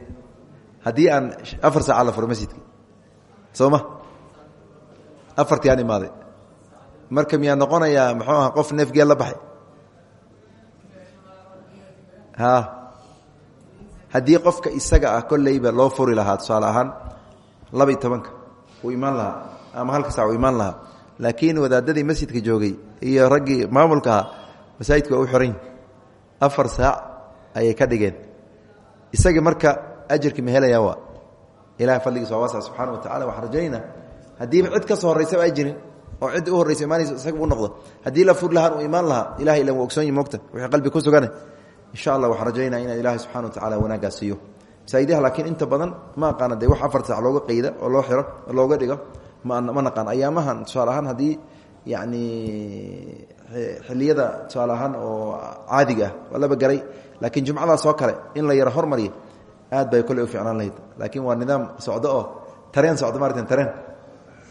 Haddii aan afar saaca la furo masjidka soo ma afartii aan imaaday. Marka miyaa noqonayaa muxuu aha qof neefgeel la baxay? Ha haddii qofka isaga ah kolleyba loo furi lahaa tusaale ahaan laba iyo tobanka uu imaan lahaa ama halka sac uu imaan lahaa. Laakiin wadaadadii masjidka joogay iyo raggii maamulka ahaa masaajidka waa u saac ayay ka dhigeen. Isagii marka ajarkii ma helayaa waa? Ilahay fadligiisa waa subxana wa tacala waxaan rajaynaa haddiiba cid ka soo horraysaba ay jirin oo cidda u horraysa imaanaysa isaga u noqdo haddii la fur lahaan uu imaan lahaa ilahay ilan waa ogsoonyi mogta wixii qalbi ku sugane insha allah waxaan rajaynaa inaan ilaahay subxana wa tacala wanaaggaas siiyo. Masaajidaha laakiin inta badan ma aqaana dee wax afar saac looga qeyda oo loo xiro oo looga dhigo. Ma ma naqaan ayaamahan tusaale ahaan haddii yacni xilliyada tusaale ahaan oo caadiga ah waa laba garay laakiin jumcadaas oo kale in la yaro hormariyo aad bay kolley u ficnaan lahayd. Laakiin waa nidaam socdo oo tareen socdo maaratan tareen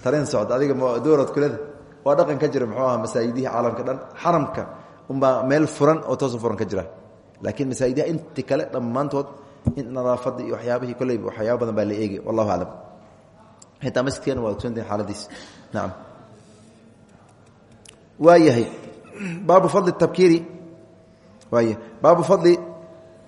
tareen socdo adiga dowlad kuleda waa dhaqan ka jira muxuu aha masaajidihii caalamka dhan xaramka unbaa meel furan oo toosu furan ka jira laakiin masaajidaha inti kale dhammaantood in nadaafadda iyo waxyaabihii kolleyba waxyaaba badan baa la eegi wallahu aclam xitaa masjidkeena waa ogsoontahin xaaladiis nacam waa yahay baabu fadli tabkiiri waaya baabu fadli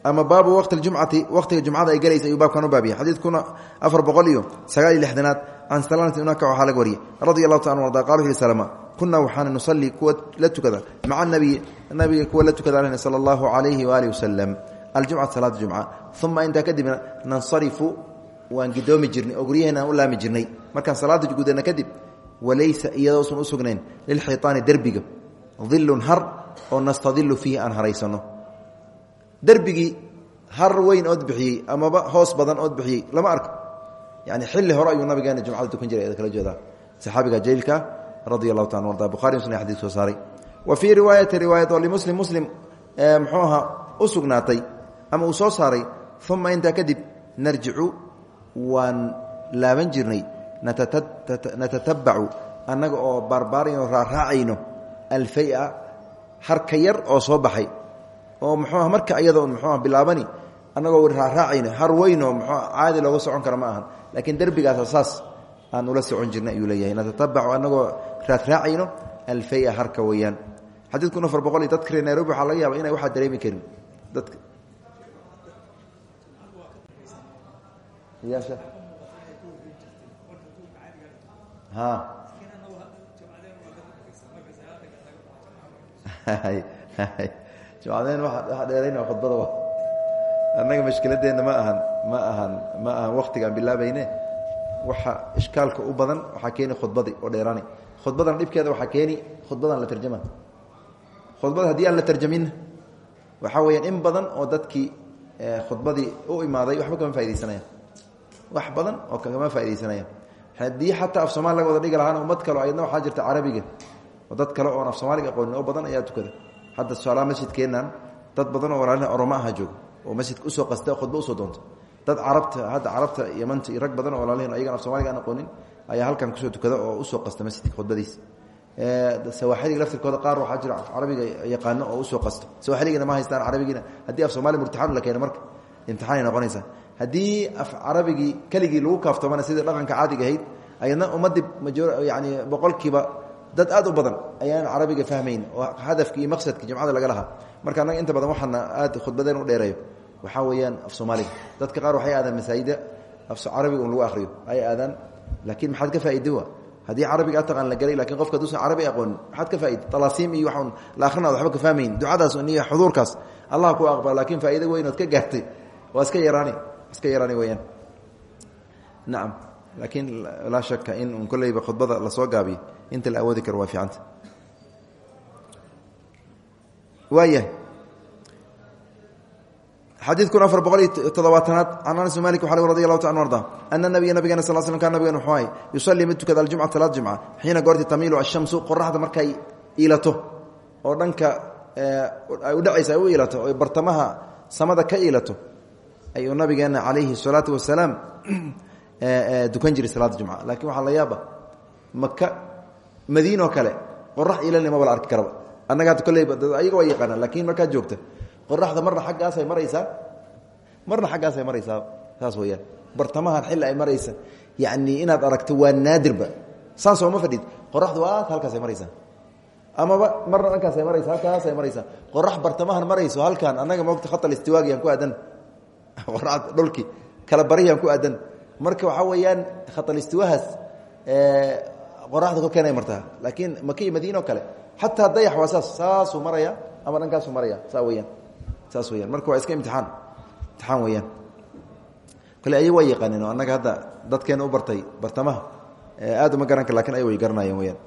ama baabu waqti jumcati waqtiga jumcada ay galaysa ayuu baabkan u baabiya xadiidkuna afar boqol iyo sagaal iyo lixdanaad can salamati unaka waxaa laga wariyay radia allahu taala arda qala wuxu salama kunaa waxaana nusalli kuwa la tukada maca nabiyi nabiga kuwa la tukada sala allahu calayhi waaalih wasalam aljumcata salaada jumca. Uma intaa kadibna nansarifu waan gidoomi jirnay oo guryaheena aan u laami jirnay. Markaan salaada gudana kadib walaysa iyadoosan u sugnayn lilxiitaani derbiga. Dilun har oo nastadilu fiihi aan haraysano. Derbigii har weyn ood bixiyey amaba hoos badan ood bixiyey lama arko. Yani xilli hore ayuu nabigeena jumcada tukan jiray kala jeedaa. Saxaabiga jaliilka radi allahu taala arda bukhari muslim xadis soo saaray. Wa fii riwaayati riwaayat oo limuslim muslim muxuu ahaa u sugnaatay ama uu soo saaray uma intaa kadib narjicu waan laaban jirnay natatabacu annaga oo baarbaarayno raaraacayno alfaya harka yar oo soo baxay oo muxuuah marka iyadoo muxuuah bilaabani annagoo raaraacayno har weyn oo muxuu caadi looga socon kara ma ahan laakiin aan ula socon jirnay raaraacayno alfaya harka weeyaan. Xadiidkun afar boqol iyo dadka nairobi waxaa laga yaaba inay waxaa dareemi karin. Dadka jumcadeen waxa dheerayna khudbada wa. Annaga mashkiladeenna ma ahan ma ahan ma ahan waktigaan bilaabayne. Waxa ishkaalka u badan waxaa keeni khudbadii oo dheeraani khudbadan dhibkeeda waxaa keeni khudbadan la tarjama khudbada haddii aan la tarjaminna waxaa weyaan in badan oo dadkii khudbadii u imaaday waxba kama faidaysanayaan wax badan oo kama faidaysanayaan haddii xataa af soomali laga wada dhigi lahaana ummad kalo ayadna waxaa jirta carabiga oo dad kale oon af soomaaliga aqoonin oo badan ayaa tukada. Hadda tusaalaha masjidkeennan dad badan oo walaalina oroma aha jooga oo masjidka u soo qasta khudba u soo doonto. Dad carabta hadda carabta yamanta iyo rag badan oo walaalihin ayagan af soomaliga aan aqoonin ayaa halkan ku soo tukada oo u soo qasta masjidka khudbadiisa. Sawaaxiliga laftirkooda qaar waxaa jira carabiga yaqaano oo u soo qasto. Sawaaxiligina ma haystaan carabigiina. Haddii af soomaali murtaxan la keeno marka imtixaanay noqonaysaa haddii af carabigii keligii lagu kaaftoomana sidii dhaqanka caadiga ahayd ayadna ummadii yani boqolkiiba dad aad u badan ayaan carabiga fahmayn oo hadafki iyo maqsadka jimcada laga lahaa. Marka annaga inta badan waxaana aad khudbadeen u dheereeyo waxaa weeyaan af soomaaliga. Dadka qaar waxay aadaan masaajida. Af carabiga un lagu akhriyo. Ay aadaan laakiin maxaad ka faa'iide wa haddii carabiga a taqaan la gelay laakiin qofka haduusan carabi aqoonin maxaad ka faaide talaasiim iyo waxun la akhrinaad waxba ka fahmayn. Ducadaas iyo xuduurkaas allah ku aqbala laakiin faa'ido weyn ood ka gaartay. Waa iska yaraani iska yaraani weyaan nacam laakiin laa shaka in un kolleyba khudbada la soo gaabiyo. Inta la awoodi karo waa fiicanta waayahay xadiidkun afar boqol iyo toddobaatanaad can anas bin malik waxaa radi allahu ta an arda ana nabiya nabigana sal slm kan nabigan wuxuu ahay yusalii mid tukada aljumca salaad jumca xiina goorti tamiilu ashamsu qoraxda markay iilato oo dhanka ay udhacaysa ay u iilato oo bartamaha samada ka iilato ayuu nabigeena calayhi salaatu wasalaam dukan jiray salaada jumca laakiin waxaa la yaaba maka madiinoo kale qorax iilalni maba la arki karaba. Annaga hadda kolleyba ayaga waa yaqaanaan lakiin markaad joogta qoraxda marna xaggaasay maraysaa? Marna xaggaasay maraysaa saas weyaan bartamahan xilli ay maraysa. Yacni inaad aragto waa naadirba saan sooma fadhid. Qoraxdu aad halkaasay maraysaa. Amaba marna dhankaasay maraysa halkaasay maraysaa. Qorax bartamahan marayso halkaan annaga moogta khatal istiwaagiyaan ku aadan. Qoraxda dhulkii kala bariyaan ku aadan. Marka waxaa weeyaan khatal istiwahaas qoraxda korkeenay martaa. Laakiin maka iyo madiina oo kale xataa dayax waa saas saasuu maraya ama dhankaasuu maraya saa weyaan saas weyaan marka waa iska imtixaan. Imtixaan weyaan kale ayag waa yaqaaneen oo annaga hadda dadkeena u bartay bartamaha aad uma garan kar laakiin ay way garanayeen weyaan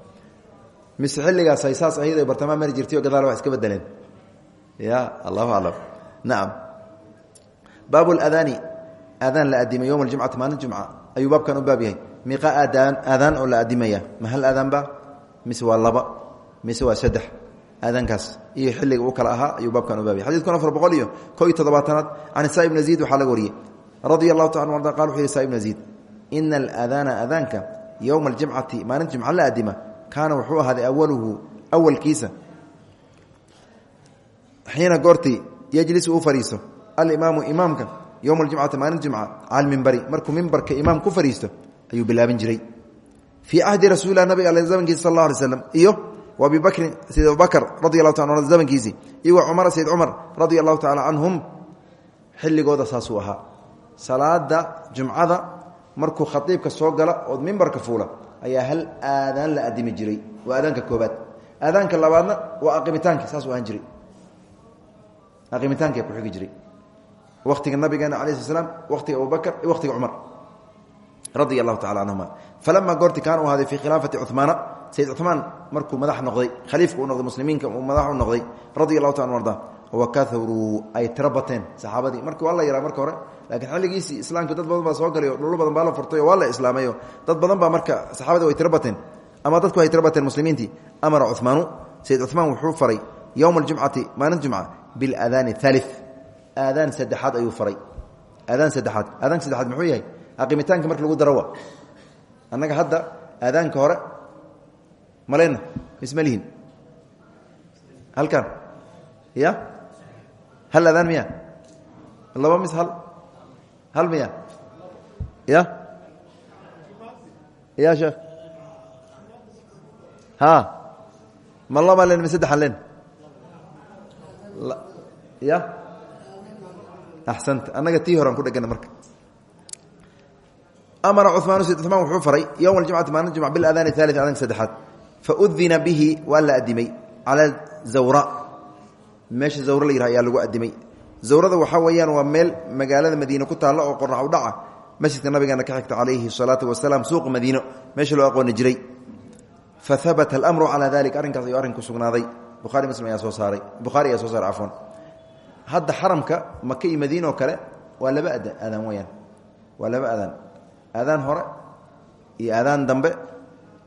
mise xilligaas ay saas ahayd ay bartamaha mari jirtay oo gadaal wax iska bedeleen ya allahu aclam nacam baabu ladaani aadaan la adimay yowma aljumcati maalin jumca. Ayuu baabkan u baab yahay. Miiqa aadaan aadaan oo la adimaya ma hal aadaanba mise waa laba. Mise waa saddex aadaankaas iyo xilliga uu kala ahaa ayuu baabkan u baab yahay xadidkun afar boqol iyo ko iyo toddobaatanaad can saa ibn ziid waxaa laga wariyey. Radia allahu taala arda qal wuxu yihi saa ibn ziid ina alaadaana aadaanka yowma aljimcati maalinta jumca la adima kaana wuxuu ahaaday awaluhu awalkiisa xiina goortii yejlis uu fadhiisto alimaamu imaamka yowma aljimcati maalin jimca cala mimbari markuu mimbarka imaam ku fadhiisto ayuu bilaabin jiray. Fii cahdi rasuulilah nabiga ale zamankiisa sal alla alay slam iyo wa abi bakrin sayid abubakr radi allahu taala an zamankiisii iyo wa cumara sayid cumar radia allahu tacaala canhum xilligooda saasuu ahaa salaada jumcada markuu khaiibka soo gala ood mimbarka fuula ayaa hal aadaan la adimi jiray. Waa aadaanka koobaad. Aadaanka labaadna waa aqimitaanki saasuu ahaan jiray. Aqimitaanka ku xigi jiray. Waqtiga nabigeena ala sl slam waqtiga abubakr iyo waqtiga cumar radia allahu tacala canhuma falamaa goorti kaana u ahaaday fii khilaafati cumaana sayid cumaan markuu madax noqday khaliifka u noqday muslimiinka uu madax u noqday radia allahu taala arda wakauruu ay tiro bateen saxaabadii. Marka waa la yaraa marka hore laakiin xilligiisii islaamka dad badan baa soo galay o dhullo badan baa la furtay oo waa la islaamayo dad badan baa marka saxaabadii way tiro bateen ama dadku ay tiro bateen muslimiintii amara cumaanu sayid cumaan wuxuu faray yowma aljumcati maalin jumca bilaadaani aali aadaan saddexaad ayuu faray. Aadaan saddexaad aadaanka saddexaad muxuu yahay? Aqimitaanka marka lagu darawa annaga hadda aadaanka hore maleyna misma lihin ya? Hal aadaan miya? Laba mis hal. Hal miya? Ya? Ya sheekh ha? Ma laba len mi saddexan len? Ya? Axsanta annaga tii horean ku dhegana marka. Amara cumaan cumaan wuxuu faray yowma aljumcati maalin jumc bilaadaani aali adanka saddexaad faudina bihi waa la adimay cala zawra meesha zawre la yihah ayaa lagu adimay zawrada waxaa weeyaan waa meel magaalada madiine ku taalla oo qorax u dhaca. Masjidka nabigeena ka xigta calayhi salaatu wasalaam suuqa madiino meesha loo aqooni jiray. fa habata alamru calaa dalik arrinkaas ayuu arrinku sugnaaday. Buhari muslim ayaa soo saaray. Bukhaari ayaa soo saaray cafwan hadda xaramka maka iyo madiine oo kale waa laba aadaan weyaan waa laba aadaan aadaan hore iyo aadaan dambe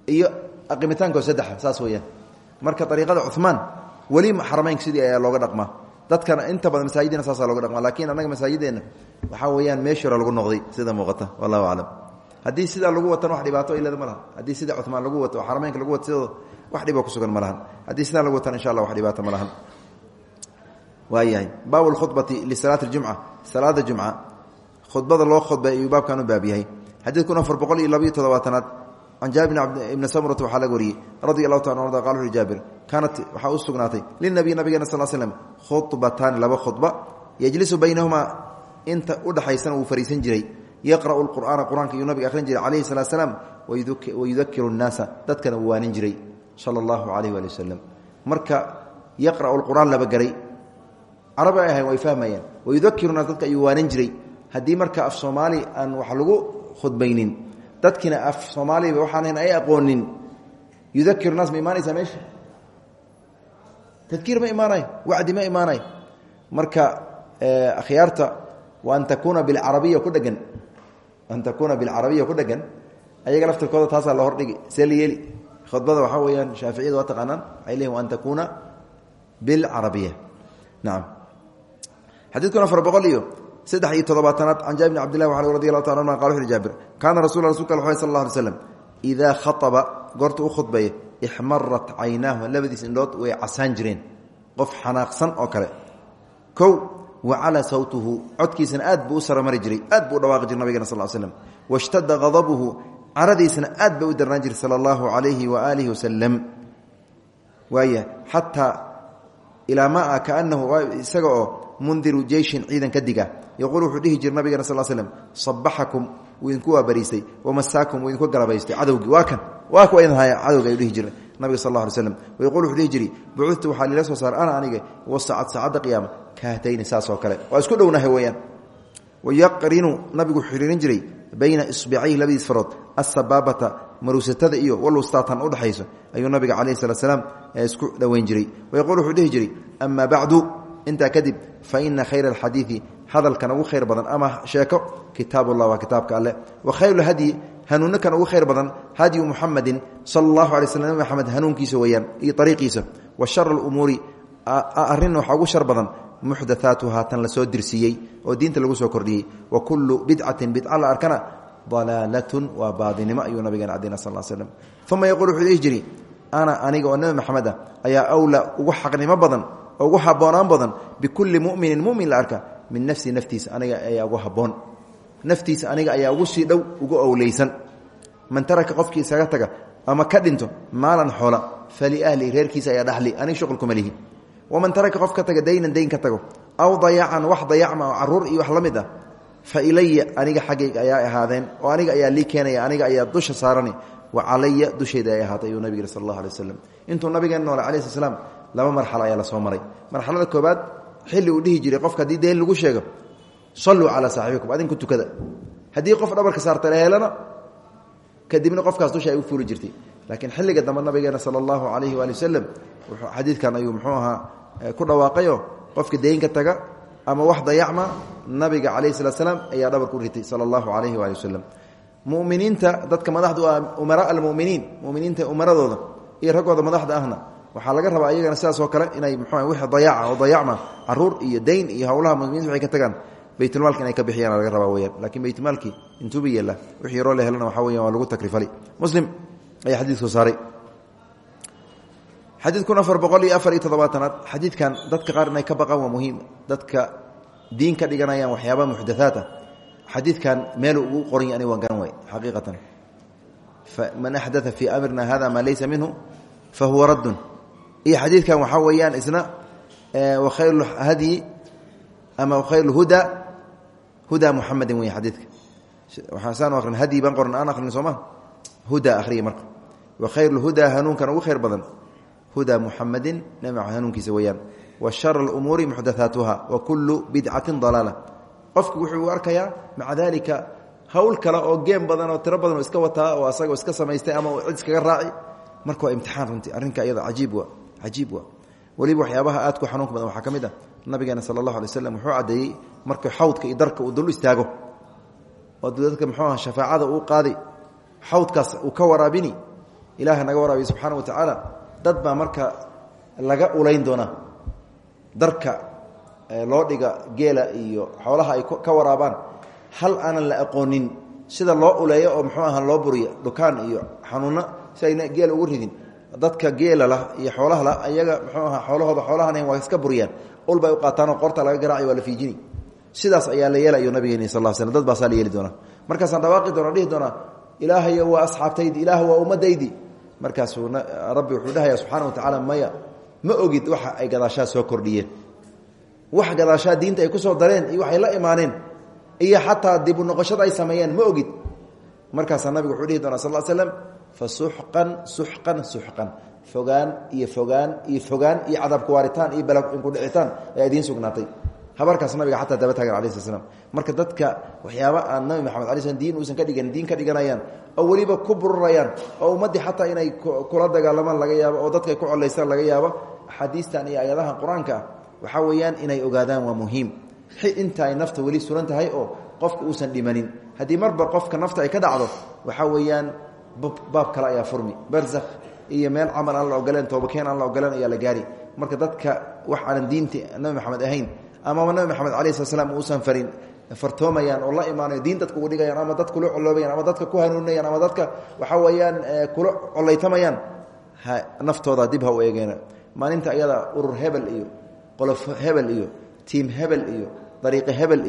iyo aqimitaanko saddexa saas weeyaan. Marka ariiqada cumaan weli xaramaynka sidii ayaa looga dhaqmaa. Dadkana inta badan masaajidina saasa looga dhaqmaa lakiin annaga masaajideenna waxaa weeyaan meeshii hore lagu noqday sida muuqata wallahu aclam. Haddii sidaa lagu watana wax dhibaato ilada ma lahan. Haddii sida cumaan lagu wato oo xarameynka lagu wato sidooda wax dhibo kusugan ma lahan. Haddii sidaa lagu watana insha allah wax dhibaato ma lahan. Waayahay. Baab lkhubati lisalaati jumca salaada jumca khudbada loo khudbay ayuu baabkan u baab yahay. Xadiid kun afar boqol iyo labayo toddobaatanaad can jaabir ibni samurata waxaa laga wariyey radi allahu taala arda qala wuxu jaabir kaanat waxaa u sugnaatay linabiy nabigeena sal slm khubataani laba khudba yejlisu baynahumaa inta udhaxaysana wuu fariisan jiray yaqra'u lqur'aana qur'aanka iyuu nabiga akhrin jiray calayhi salatu salaam wayudakiru nnaasa dadkana wuu waanin jiray sala allahu calayh waali wasalam marka yaqra'u lqur'aan laba garay carabi ay ahayn way fahmayaan wayudakiru naas dadka ayuu waanin jiray dadkiina af soomaaliba waxaan ay aqoonin. Yudakiru naas ma imaanaysaa meesha? Tadkiir ma imaanayo marka akhyaarta wa an takuuna bilcarabiya ku dhegan. An takuuna bilcarabiya ku dhegan. Ayaga laftirkooda taasaa la hordhigi see la yeeli. Khudbada weeyaan shaaficiyada waa taqaanaan. Waxay leeyihiin wa an takuuna bilcarabiya nacam xadiidkun afar boqol saddex iyo toddobaatanaad can jaabir bn abdillahi wa radi allahu taala anuma qala wuxu uhi jaabir kaana rasul rasulka al sal allah alay slam idaa khaaba goorta u khudbeeya ixmarat caynaahu labadiis indhood way casaan jireen qof xanaaqsan oo kale. Kow wa calaa sawtuhu codkiisana aad buu u saramari jiray aad buu u dhawaaqi jiray nabigena sal l slm washtada hadabuhu caradiisana aad bay u darnaan jiray sala allahu calayhi xataa ilaa maa kaanahu isaga oo ciidan ka yaquul wuxuu dhihi jira nabigeena sal slm sabaxakum wuu idinku waabariistay wamasaakum wuu idinku galabaystay cadowgii waa kan waa kuwa idin haya cadowga ayuu dhihi jiray nabiga sal alla alay slam wayaquul wuxuu dhihi jiri bucuudtu waxaa liila soo saar ana aniga wasacad saacadda qiyaama kahatayni saas oo kale waa isku dhownahay weeyaan wayaqrinu nabigu xiriirin jiray bayna isbicayhi labadiis farood asabaabata maruusatada iyo walwstaatan udhexayso ayuu nabiga calayhi salat slaam isku dhoweyn jiray wayaquul wuxuu dhihi jiray amaa bacdu intaa kadib fa ina khayra alxadiidi hadalkan ugu khayr badan ama sheeko kitaabullah waa kitaabka alleh wa khayru hadyi hanuunnakan ugu khayr badan hadyu muxamadin sala allahu alay sl nabi maxamed hanuunkiisa weeyaan iyo wa shara alumuuri arrinna waxaa ugu shar badan muxdathaatuhaa tan la soo dirsiiyey oo diinta lagu soo kordhiyey. Wa kullu bidcatin bidca arkana dalaalatun waa baadinimo ayuu nabigeena cadayna sal slm uma yaquul wuxuu ana aniga oo nabi maxamed ah ayaa awla ugu xaqnimo badan oo ugu haboonaan badan bikulli muminin mumin la arka min nafsi naftiisa aniga ayaa ugu haboon naftiisa aniga ayaa ugu sii dhow ugu owleysan man taraka qofkii isaga taga ama ka dhinto maalan xoola faliahli reerkiisa ayaa dhaxli aniga shuqulkuma lihi waman taraka qof ka taga daynan dayn ka tago aw dayacan wax dayacma oo iyo wax la ah fa ilaya aniga xaggayga ayaa ahaadeen oo aniga ayaa lii keenaya aniga ayaa dusha saarani wa calaya dushayda ay ahaatay ayuu nabig sal allah alay waslam intuu nabigeen noole slam laba marxalo ayaa la soo maray. Marxalada koobaad xilli uu dhihi jiray qofka haddii dayn lagu sheego saluu calaa saaxibikum adinku tukada. Haddii qof dhabarka saarta heelana kadibna qofkaas dusha u fuuli jirtay. Laakiin xilliga dambe nabigeena sala allahu calayhi waali wasalam xadiidkan ayuu muxuu ahaa ku dhawaaqayo qofka daynka taga ama wax dayacma nabiga calayhi salat slaam ayaa dhabarka u ritay sala allahu calayhi waali wasalam dadka madaxdu ah umaraa almuminiin. Muminiinta umaradooda iyo raggooda madaxda ahna waxaa laga rabaa iyagana sidaas oo kale inay mxu wixii dayaca oo dayacma carruur iyo dayn iyo howlaha muslimiinta waxay ka tagaan. Baytulmaalka inay ka bixiyaan laga rabaa weyaan lakiin baytulmaalkii intuuba yeela wixii yaroo la helana waxaa weyan waa lagu takrifali. Muslim ayaa xadiidku saaray. Xadiid kun afar boqol iyo afar iyo toddobaatanaad xadiidkan dadka qaar inay ka baqaan waa muhiim. Dadka diin ka dhiganayaan waxyaaba muxdathaat ah xadiidkan meeluu ugu qoranya aniga waan garan waay xaqiiqatan. Man axdaa fii amrina hada maa laysa minhu fahuwa raddun iyo xadiidkan waxaa weeyaan isna wakhayr hadyi ama khayr huda huda muxamedin wey xadiidka. Waxaasaan akrin hadyi baan qoran aan akrin sooma huda akhriya marka. Wa khayr lhuda hanuunkan ugu khayr badan. Huda muxamedin nabi hanuunkiisa weeyaan. Wa shara alumuuri muxdathaatuha wa kullu bidcatin dalaala. Qofku wuxuu arkayaa maca dalika hawl kale oo geem badan oo tiro badan oo iska wataa oo asagoo iska samaystay ama cid iskaga raaci marka waa imtixaan runtii arrinka iyada cajiib wa cajiib wa weliba waxyaabaha aad ku xanuunka badan waxaa ka mid ah nabigeena sala allahu alay slam wuxuu caddeeyey marka xawdka iyo darka uu dul istaago. Oo dadka muxuu aha shafaacada uu qaaday. Xawdkaas uu ka waraabini ilaah naga waraabiy subxaana wa tacaala dad baa marka laga ulayn doonaa darka loo dhiga geela iyo xoolaha ay ka waraabaan. Hal aanan la aqoonin sida loo uleeyo oo muxuu aha loo buriyo dhukaan iyo xanuuno si ayna geel ugu ridin dadka geela lah iyo xoolaha lah ayaga muxuu aha xoolahooda xoolahan waa iska buriyaan ul bay u qaataanoo qorta laga garaacy waa fiijini. Sidaas ayaa la yeelayo nabigeeni sal sl dad baasaa la yeeli doonaa. Markaasaan dhawaaqi doona dhihi doonaa ilaahayo waa asxaabtaydi ilaah waa ummadaydi. Markaasuu rabbi wuxuu dhahaya subxaana wa tacaala maya ma ogid waxa ay gadaashaa soo kordhiyeen. Wax gadaashaa diinta ay ku soo dareen iyo waxay la imaaneen. Iyo xataa dibu noqoshada ay sameeyeen ma ogid. Markaasaa nabigu wuxuu dhihi doonaa sal slam fa suxqan suxqan fogaan iyo fogaan iyo fogaan iyo cadaabku waaritaan iyo balkudhicitaan ayaa idiin sugnaatay. Habarkaas nabiga xataa daba taagan alai sl marka dadka waxyaaba aan nabi maxamed ala slm diin uusan ka dhigan diin ka dhiganayaan oo weliba ku bururayaan oo ummaddii xataa inay kula dagaalamaan laga yaabo oo dadka ay ku colaystaan laga yaabo axaadiistan iyo ayadahan qur'aanka ah weeyaan inay ogaadaan waa muhiim. Inta ay nafta weli suran oo qofka uusan dhimanin. Haddii marba qofka nafta ay ka dhacdo waxaa weeyaan baab kale ayaa furmi. Barzakh iyo meel camal aan la ogoleen toobakeen aan la ogoleen ayaa la gaari. Marka dadka wax aanan diinta nabi maxamed ahayn amaba nabi maxamed alai slat slam uusan farin fartoomayaan oo la imaanayo diin dadka ugu dhigayaan ama dad kula coloobayaan ama dadka ku hanuuninayaan ama dadka waxaa weeyaan kula colaytamayaan naftooda dib ha u eegeena maalinta ayada urur hebel iyo qolof hebel iyo tiim hebel iyo dariiqi hebel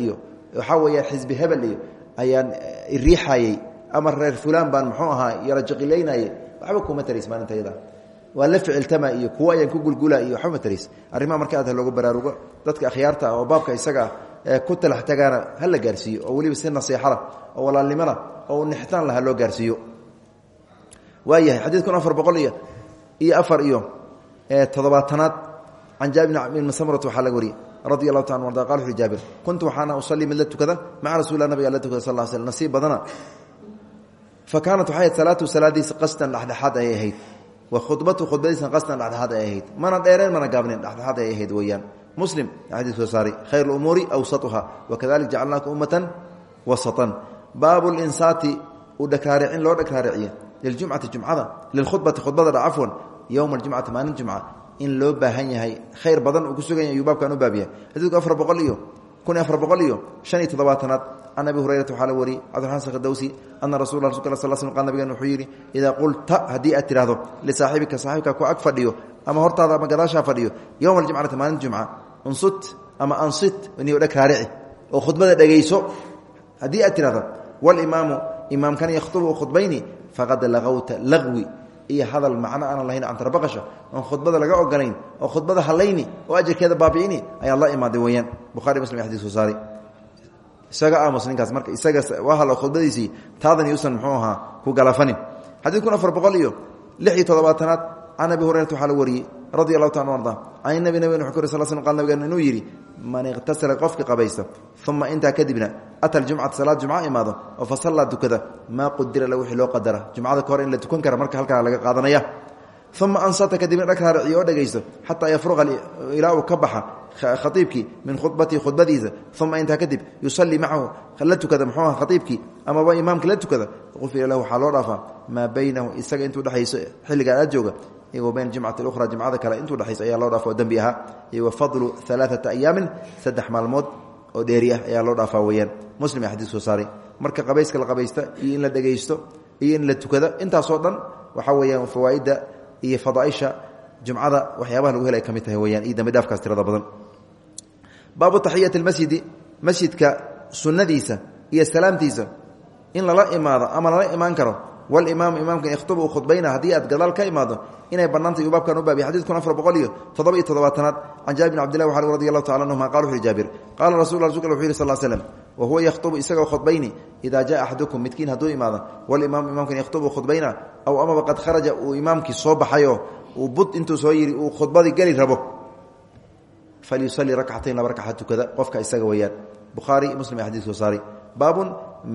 ama reer fulaan baan muxuu ahaa yara jaqilaynaye waxba kuma tarays maalinta ayada waa la ficiltama iyo kuwo ayaan ku gulgula iyo waxba ma tarays arrimaha marka aad loogu baraarugo dadka akhyaarta ah oo baabka isaga ah ku talax tagaana ha la gaarsiiyo oo weliba si naseexada oo walaalnimada oo nixitaan laha loo gaarsiiyo. Waayahay xadiidkun afar boqol iyo iyo afar iyo toddobaatanaad can jaabir bn samrat waxaa laga wariyey radi allahu ta arda qal wuxu jaabir kuntu waxaana usalii mid la tukada maca rasulilah nabiga la tukada sal sl nasiib badana fa kaanat waxay ahayd salaatu salaadiisa qasdan dhexdhexaad ayay ahayd wa khudbatu khudbadiisna qasdan dhexdhexaad ay ahayd mana dheereen mana gaabneen dhexdhexaad ay ahayd weeyaan muslim xadiis soo saaray khayr lumuuri awsatuha wakadalik jacalnaaka ummatan wasatan baabu linsaati u dhakraaricin loo dhakraariciye liljumcati jumcada lilkhudbati khudbada dha cafwan yowma aljumcati maalin jumca in loo baahan yahay khayr badan uu ku sugan yahay ayuu baabkan u baabiya xadiidku afar boqol iyo kun iyo afar boqol iyo shan iyo toddobaatanaad can abi hurayrata waxaa la wariyey cabdiraxmaan sakhdawsi ana rasul rasulka sal sl qal nabigan wuxuu yidhi idaa qulta haddii aad tidhahdo lisaaxibika saaxibka ku ag fadhiyo ama hortaada ama gadaashaa fadhiyo yowma aljumcati maalin jumca unsut ama ansit niyo dheg raarici oo khudbada dhegayso haddii aad tidhahdo walimaamu imaamkan yakhtubu khudbayni faqad lagawta lagwi iyo hadal macno aanan lahayn cantarbaqasha oon khudbada laga ogolayn oo khudbada halayni oo ajarkeeda baabi'ini ayaad la imaaday weyaan buhari muslim xadis soo saari isaga aamus ninkaas marka isaga waa halo khudbadiisii taadan yuusan muxuu ahaa ku galafanin. Xadiid kun afar boqol iyo lix iyo toddobaatanaad can abi hurayrata waxaa la wariyey radi allahu ta arda can nabi nabig wxu sal sl qal nabigan inuu yidhi man iqtasala qofkii qabaysta uma intaa kadibna ata ljumcata salaad jumca imaado oo fa sallaa dukada maa qudira la wixii qadara. Jumcada ka hor in la tukan kara marka halkaa laga qaadanaya. Uma ansata kadibna dhag raariciyo oo dhegaysto xataa yafruqa ilaa khaiibkii min khudbatii khudbadiisa uma intaa kadib yusalii macahu la tukada mxuuha khaiibkii amaba imaamkii la tukada ufira lahu waxaa loo dhaafaa maa baynahu isaga intuu dhexayso xilligaa aad jooga iyo bayn jimcati ukhra jimcada kale intuu dhexayso ayaa loo dhaafa oo dembi ahaa iyo wa fadlu alaaata ayaamin saddex maalmood oo dheeri ah ayaa loo dhaafaa weyaan muslim ee xadiis soo saaray. Marka qabayska la qabaysta iyo in la dhegaysto iyo in la tukada intaasoo dhan waxaa weeyaan fawaaidda iyo fadaaisha jumcada waxyaabaha lagu helay ka mid tahay weyaan iyo dambi dhaafkaas tirada badan baabu taxiyati lmasjidi masjidka sunnadiisa iyo salaamtiisa. In lala imaado ama lala imaan karo wlimaamu imaamka yakhtubu u khudbayna haddii aad gadaal ka imaado inay bannaantay uu baabkan u baabiya xadid kun afar boqol iyo toddoba iyo toddobaatanaad can jaabir bin abdillah waxaa radi allahu tacala anhuma qala wuxu yhi jaabir qaala rasul rasulka wuxu yidhi sal slm wa huwa yakhtubu isagoo khudbayni idaa jaa axadukum midkiin hadduu imaado walimaamu imaamkan yakhtubu khudbayna aw amaba qad kharaja uu imaamkii soo baxayoo uu bud intuu soo yidhi uu rabo falyusalii rakcatayn laba rakca tukada qofka isaga weeyaan bukhaari muslim ee xadis soo saari baabun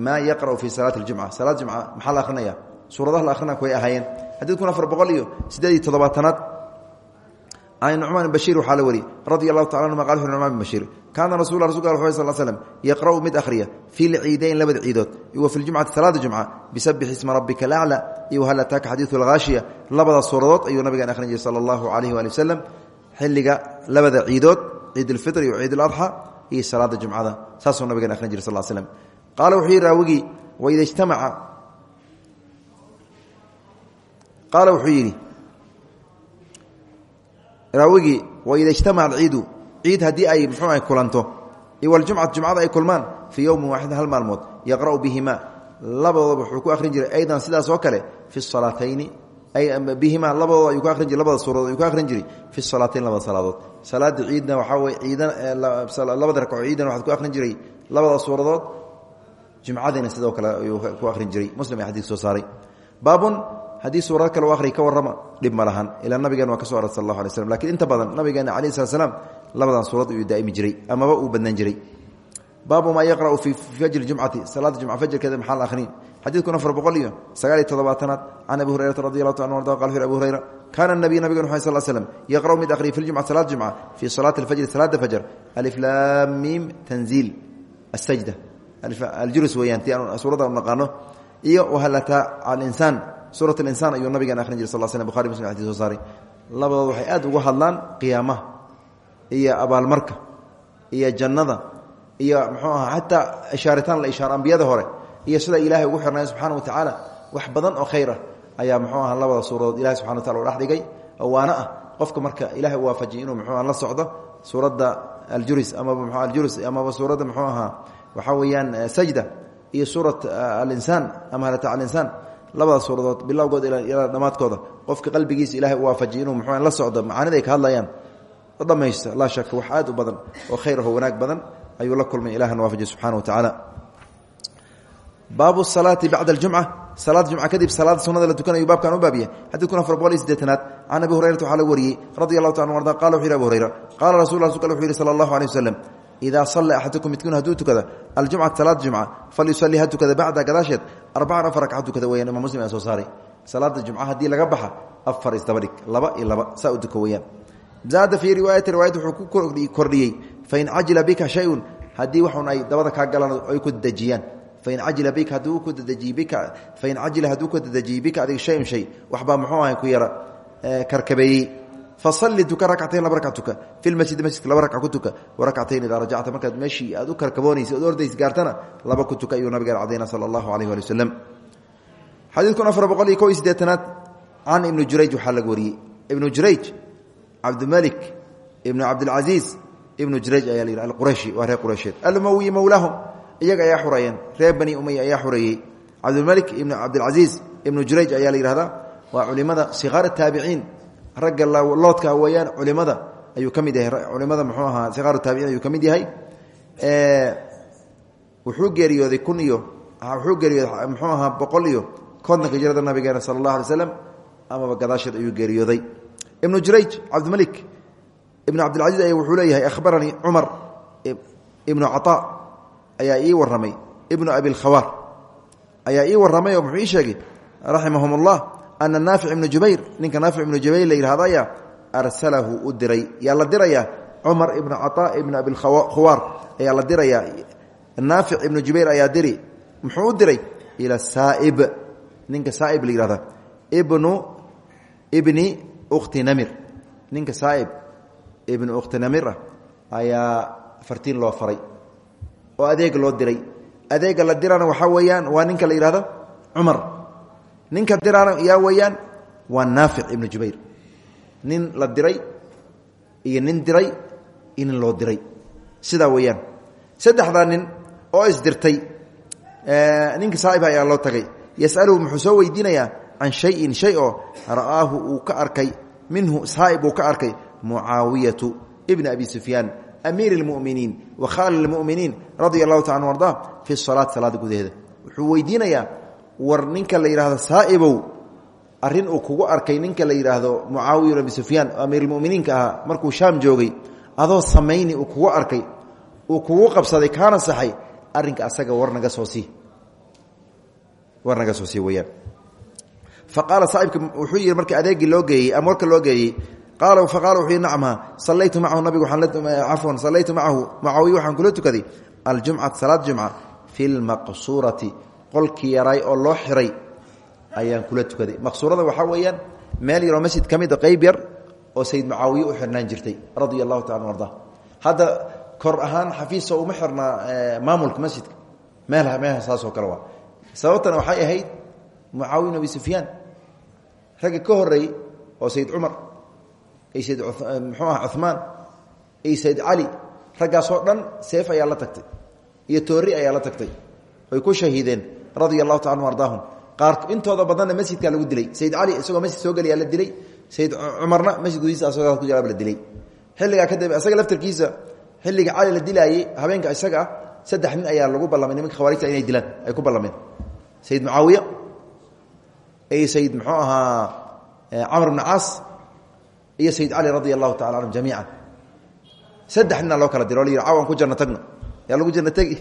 maa yaqra'u fii salaati ljumca salaad jumca maxaa la akhrinaya suuradaha la akhrina kuway ahaayeen xadiid kun afar boqol iyo siddeed iyo toddobaatanaad can nucmaan bashiir waxaa la wariyey radi allahu taala anuma qal nucmaan bin bashiir kaana rasul rasulka al sal slm yaqra'u mid akhriya fi lciidayn labada ciidood wa fi ljumcati salaada jumca bisabix isma rabbika alaclى iyo hal ataaka xadiidu alhaashiya labadaas suuradood ayuu nabigan akhrin jiray sala allahu alayh waali wasalam xilliga labada ciidood ciid alfitr iyo ciid aladxa iyo salaada jumcada saasuu nabigan akhrin jiray sal slm qaala wuxuu yidhi raawigii waida ijtamaca? Qaala wuxuu yidhi raawigii waida ijtamaca alciidu ciid haddii ay mxuu ah kulanto iwaljumcatu jumcada ay kulmaan fii yowmin waaxidin hal maalmood yaqra'u bihima labadoodaba wuxuu ku akhrin jiray aydan sidaas oo kale fi salaatayni bihima labadooda ayuu akhrin jiray labada suuradood ayuu ku akhrin jiray fi salaatayn labada salaadood. Salaada ciidna waxaa weye ciidan labada ragco ciidan waxaad ku akhrin jiray labada suuradood jumcadiina sidoo kale ayuu ku akhrin jiray. Muslim ee xadiis soo saaray. Baabun haddii suurad kale u akhri ka warrama dhib ma lahan. Ilaa nabigeena waa ka so aror sal allah alay slm lakiin inta badan nabigeena alayh slat slam labadan suurad ayuu daa'imi jiray amaba uu badnaan jiray. Baabu maa yaqra'u fii fajri jumcati salaada jumca fajrkeeda maxaa la akhriin xadiidkun afar boqol iyo sagaal iyo toddobaatanaad can abi hurayrata radi allahu ta arda qal fir abu hurayra kaana nabiy nabigen wuxu sal slm yaqra'u mid akhriya fi ljumcati salaada jumca fii salaati alfajri salaada fajr alif laam miim tanziil asajda aljurus weeyaan ti aan suuradda u naqaano. Iyo wahalata alinsaan suurat alinsaan ayuu nabigeena akhrin jir sal slm bukhari muslim xadis soo saaray. Labadood waxay aad uga hadlaan qiyaamaha iyo abaalmarka iyo jannada iyo muxuu aha xataa ishaaritaan la ishaaro ambiyada hore iyo sida ilaahay ugu xirnaya subxana wa tacaala wax badan oo khayr ah ayaa muxuu aha labada suuradood ilahay subxana wa tacala u dhex dhigay. Oo waana ah qofka marka ilahay waafajiy inuu muxuu la socdo suuradda aljuris amaba m aljurus amaba suuradda muxuu ahaa waxaa weeyaan sajda iyo suurat alinsaan ama halata alinsaan. Labada suuradood bilowgood ilaa dhammaadkooda qofka qalbigiisa ilahay u waafajiy inuu muxuu la socdo macaanida ay ka hadlayaan dhamaysta laa shaka wax aad u badan oo khayr aho wanaag badan ayuu la kulmay ilahna waafajiy subxana wa tacaala baabu salaati bacda aljumca. Salaada jumca kadib salaada sunada la tukanayu baabkan u baabiya xadid kun afar boqol iyo sideetanaad can abi hurayrata waxaa la wariyey radi allahu taala arda qala wuxu yhi abu hurayra qaala rasul rasulk wuxu yihi sala allahu aleh waslem idaa salla axadukum midkiin hadduu tukada aljumcata salaada jumca falyusalli ha tukada bacda gadaasheed arbacan afar ragca tukada weyaan imam muslim aa soo saaray. Salaada jumca haddii laga baxa afar isdabadhig laba iyo laba saa u tuka weyaan zaada fii riwaayati riwaayad fain cajila bika hadduu ku dadajiy bika fain cajila hadduu ku dadajiyi bika adiga shayun shay waxbaa muxuu ahay ku yara karkabeeyey fasalli tuka rakcatayn laba rakc tuka fi lmasjidi masjidka laba rakc ku tuka warakcatayn idaa rajacta markaad meeshii aad u karkaboonaysa ood ordays gaartana laba ku tuka ayuu nabigeena cadayna sala allahu alayh ali wasalam xadiidkun afar boqol iyo kow iyo sideetanaad can ibni jurayj waxaa laga wariyey ibnu jurayj cabdimalik ibnu cabdilcasiis ibnu jurayj ayaa la yidhi alqurayshi waa reer quraysheed almawiyi mowlaahum iyaga ayaa xureeyeen reer bani umaya ayaa xureeyey cabdilmalik ibnu cabdilcasiis ibnu jurayj ayaa la yidhahdaa. Waa culimada sikaar taabiciin ragga loodka weeyaan culimada ayuu ka mid yahay. Culimada muxuu ahaa sikaar taabiciin ayuu ka mid yahay. Wuxuu geeriyooday kun iyo wuxuu geeriyooday muxuu ahaa boqol iyo kontonka hijrada nabigeena sala allah alay slam amaba gadaasheed ayuu geeriyooday. Ibnu jurayj cabdimalik ibnu cabdilcasiis ayaa wuxuu leeyahay ahbaranii cumar ibnu caطaa ayaa ii waramay ibnu abilkhawaar ayaa ii waramay oo muxuu ii sheegay raximahum اllah ana jubayr ninka naafic ibnu jubayr la yidhahdo ayaa arsalahu u diray. Yaa la dirayaa cumar ibnu caطaa ibnu abilkhawaar ayaa la dirayaa naafic ibnu jubayr ayaa diri. Muxuu u ila saaib ninka saaib la yihahda ibnu ibni ukhti namir. Ninka saaib ibnu ukhti namir ah ayaa fartiin loo faray oo adeeg loo diray. Adeega la dirana waxaa weeyaan waa ninka la yidhahdo cumar. Ninka diraana yaa weeyaan waa naafic ibnu jubayr. Nin la diray iyo nin diray iyo loo diray. Sidaa weeyaan. Saddexdaa nin oo isdirtay ninka saaibha ayaa loo tagay. Yasaluhu muxuu soo weydiinayaa can shayin shay oo ra'aahu uu ka arkay minhu saaib uu ka arkay mucaawiyatu ibna abi sufyaan amiir اlmuminiin wa khaali اlmuminiin radia allahu taala anu arda fi salaati salaada gudaheeda wuxuu weydiinayaa war ninka la yidhahdo saa'ibow arrin uu kugu arkay ninka la yidhaahdo mucaawiya abi sufyaan amiirmuminiinka ahaa markuu shaam joogay adoo samayni uu kugu arkay uu kugu qabsaday kaana saxay arrinka asaga war naga soo sii war naga soo sii weyaan fa qaala saaibka wuxuu yidhi marka adeegii sallaytu macahu mucaawiya waxaan kula tukaday aljumcata salaad jumca fi lmaqsuurati qolkii yaraay oo loo xiray ayaan kula tukaday maqsuurada waxaa weeyaan meel yaroo masjid ka mida qeyb yar oo sayid mucaawiye u xirnaan jirtay radia allahu taala arda hadda kor ahaan xafiiso uma xirnaa maamulka masjidka meel meel saasoo kale waa. Sababtana waxay ahayd mucaawiya bin abi sufyaan ragga ka horeeyey oo sayid cumar iyo sayid muxuu aha cumaan iyo sayid cali raggaasoo dhan seef ayaa la tagtay iyo toori ayaa la tagtay. Ay ku shahiideen radia allahu taala anhu ardaahum. Qaar intooda badanna masjidkaa lagu dilay. Sayid cali isagoo masjid soo gelayaa la dilay. Sayid cumarna masjid gudihiisa asagoo ku jiraaba la dilay. Xilligaa kadib isaga laftarkiisa xilliga cali la dilaayey habeenka isaga ah saddex nin ayaa lagu ballamay nimanka khawaarijta inay dilaan ay ku ballameen sayid mucaawiya iyo sayid muxuu ahaa camr bn caas iyo sayid cali radia allahu tacala canhum jamiican. Saddex nina loo kala diro o la ku janno tagno. Lagu janno tegi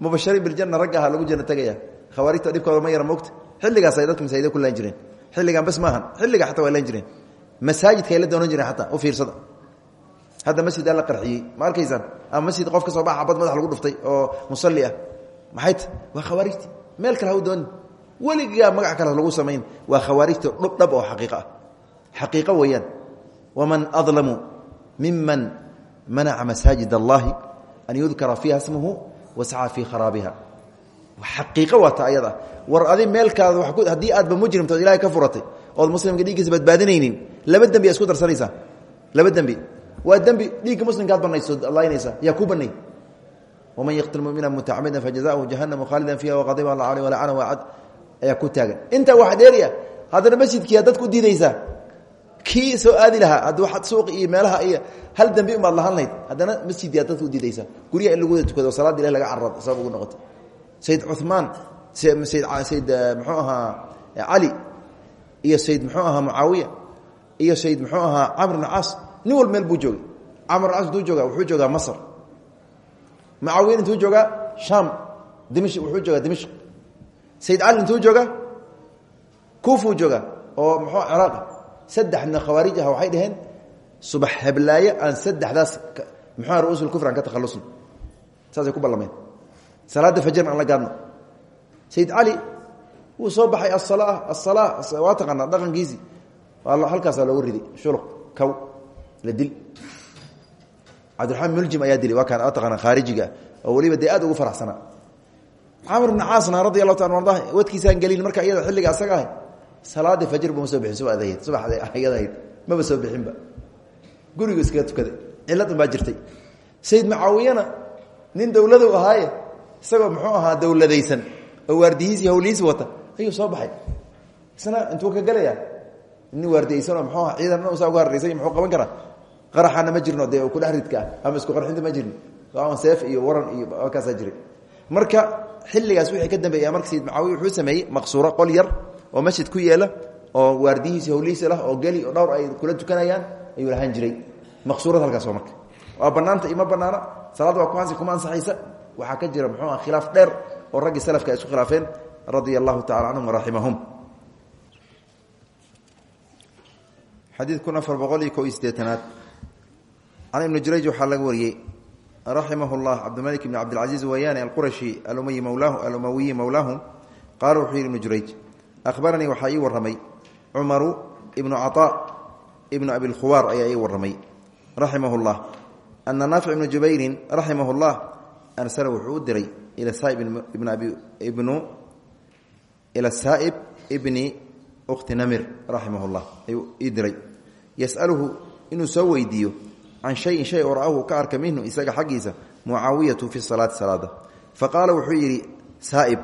mubashariin biljanna ragga lagu janno tegaya khawaarijta ma yara mogta xilligaas ay dadka masaajida ku jireen. Xilligan bas maahan xilliga xataa waa jireen. Masaajidka ay doonan jireen xataa u fiirsada. Hadda masjid aa la qarxiyey ma ama masjid qof ka soo baxa xabad madax lagu dhuftay oo musalli ah. Maxay ta waa meel kale ha u magac kale lagu samayn. Waa khawaarijta dhab oo xaqiiqa ah. Xaqiiqo weeyaan waman adlamu miman manaca masaajid allahi an yudkara fiiha smuhu wascaa fii kharaabiha xaqiiqo waa ta ayada war adi meelkaada haddii aadba mujrimtood ilahay ka furatay ood muslimka dhiiggiisa badbaadinaynin laba dembi isku darsanaysaa laba dembi waa dembi dhiigga muslimkaad banayso laynaysa yaa ku banay waman yaqtil mumina mutacamidan fajazahu jahanamu khaalidan fiiha waqadiba alla aleyh walacana waacad ayaa ku taagan intaa waxa dheeriya haddana masjidkiia dadku diidaysaa kii soo aadi lahaa hadda waaad suuq iyo meelaha iyo hal dembi umaad lahaan lahayd haddana masjidkia dadku diidaysaa guryaha in lagu wada tukado salaada ilah laga carab sabab ugu noqoto. Sayid cumaan sayid muxuu ahaa cali iyo sayid muxuu ahaa mucaawiya iyo sayid muxuu ahaa camr bn caas nin wal meel buu joogay. Camr bn caas intuu joogaa wuxuu joogaa masr mucaawiyan intuu joogaa shaam dimsh wuxuu joogaa dimashq. Sayid cali intuu joogaa kuufuu joogaa oo muxuu ciraaq saddexna khawaarij ah waxay dhaheen subax heblaaye aan saddexdaas muxua ru'usul kufr aan ka takhalusno saasay ku ballameen. Salaada fajrna aan la gaadno sayid cali wuu soo baxay asala asala waa taqaanaa dhaqankiisii. Halkaasaa loogu riday shuluq kow la dil. Cabdiraxmaan muljim ayaa dilay waa kaan taqaana khaarijiga oo weliba dee aad ugu faraxsanaa camr bn caasna radi allahu ta wadkiisaan gelin marka iyada xilliga asaga ahay salaadii fajr buma soo bixin subaxdayd subaxda ayada ahayd maba soo bixinba. Gurigu iskaga tukaday ciladan baa jirtay. Sayid mucaawiyana nin dowladow ahaaye isagoo muxuu ahaa dowladaysan oo waardiyihiisi hawlihiisi wata ayuu soo baxay. Isna intuu ka gelaya nin waardiyaysanoo mxuu aha ciidan saa uga harraysay muxuu qaban karaa? Qaraxana ma jirno dee ku dhex ridka ah. Ama isku qarxinta ma jirno an seef iyo waran iyo kaasaa jiray. Marka xilligaas wixii ka dambeeya marka sayid mucaawiya wuxuu sameeyey maqsuuro qol yar oo masjid ku yeela oo waardiyihiisi hawlihiisi lah oo geli oo dhowr ay kula tukanayaan ayuu lahaan jiray. Maqsuurad halkaas marka. Waa banaanta ima banaana salaad waa ku hansi kuma ansaxaysa. Waxaa ka jira muxuu ah khilaaf dheer oo raggii salafka ay isku khilaafeen radia allahu tacala canhum waraximahum xadiid kun afar boqol iyo ko iyo sideetanaad can ibni jurayj waxaa laga wariyey raximah llah cabdimalik bn cabdilcaziiz wayaani alqurashi alumayi mawlaahu alumawiyi mowlaahum qaala wuxuu yidhi ibnu jurayj ahbaranii waxaa ii warramay cumaru ibnu caطaa ibnu abi lkhuwaar ayaa ii warramay raximah llah ana naafic ibnu jubayrin raximah llah arsala wuxuu u diray ila saaib ibni ukhti namir raximah llah ayuu ii diray yasaluhu inuu soo weydiiyo can shayin shay oo ra'ahu ka arka minhu isaga xaggiisa mucaawiyatu fi salaati salaada fa qaala wuxuu yidhi saa'ib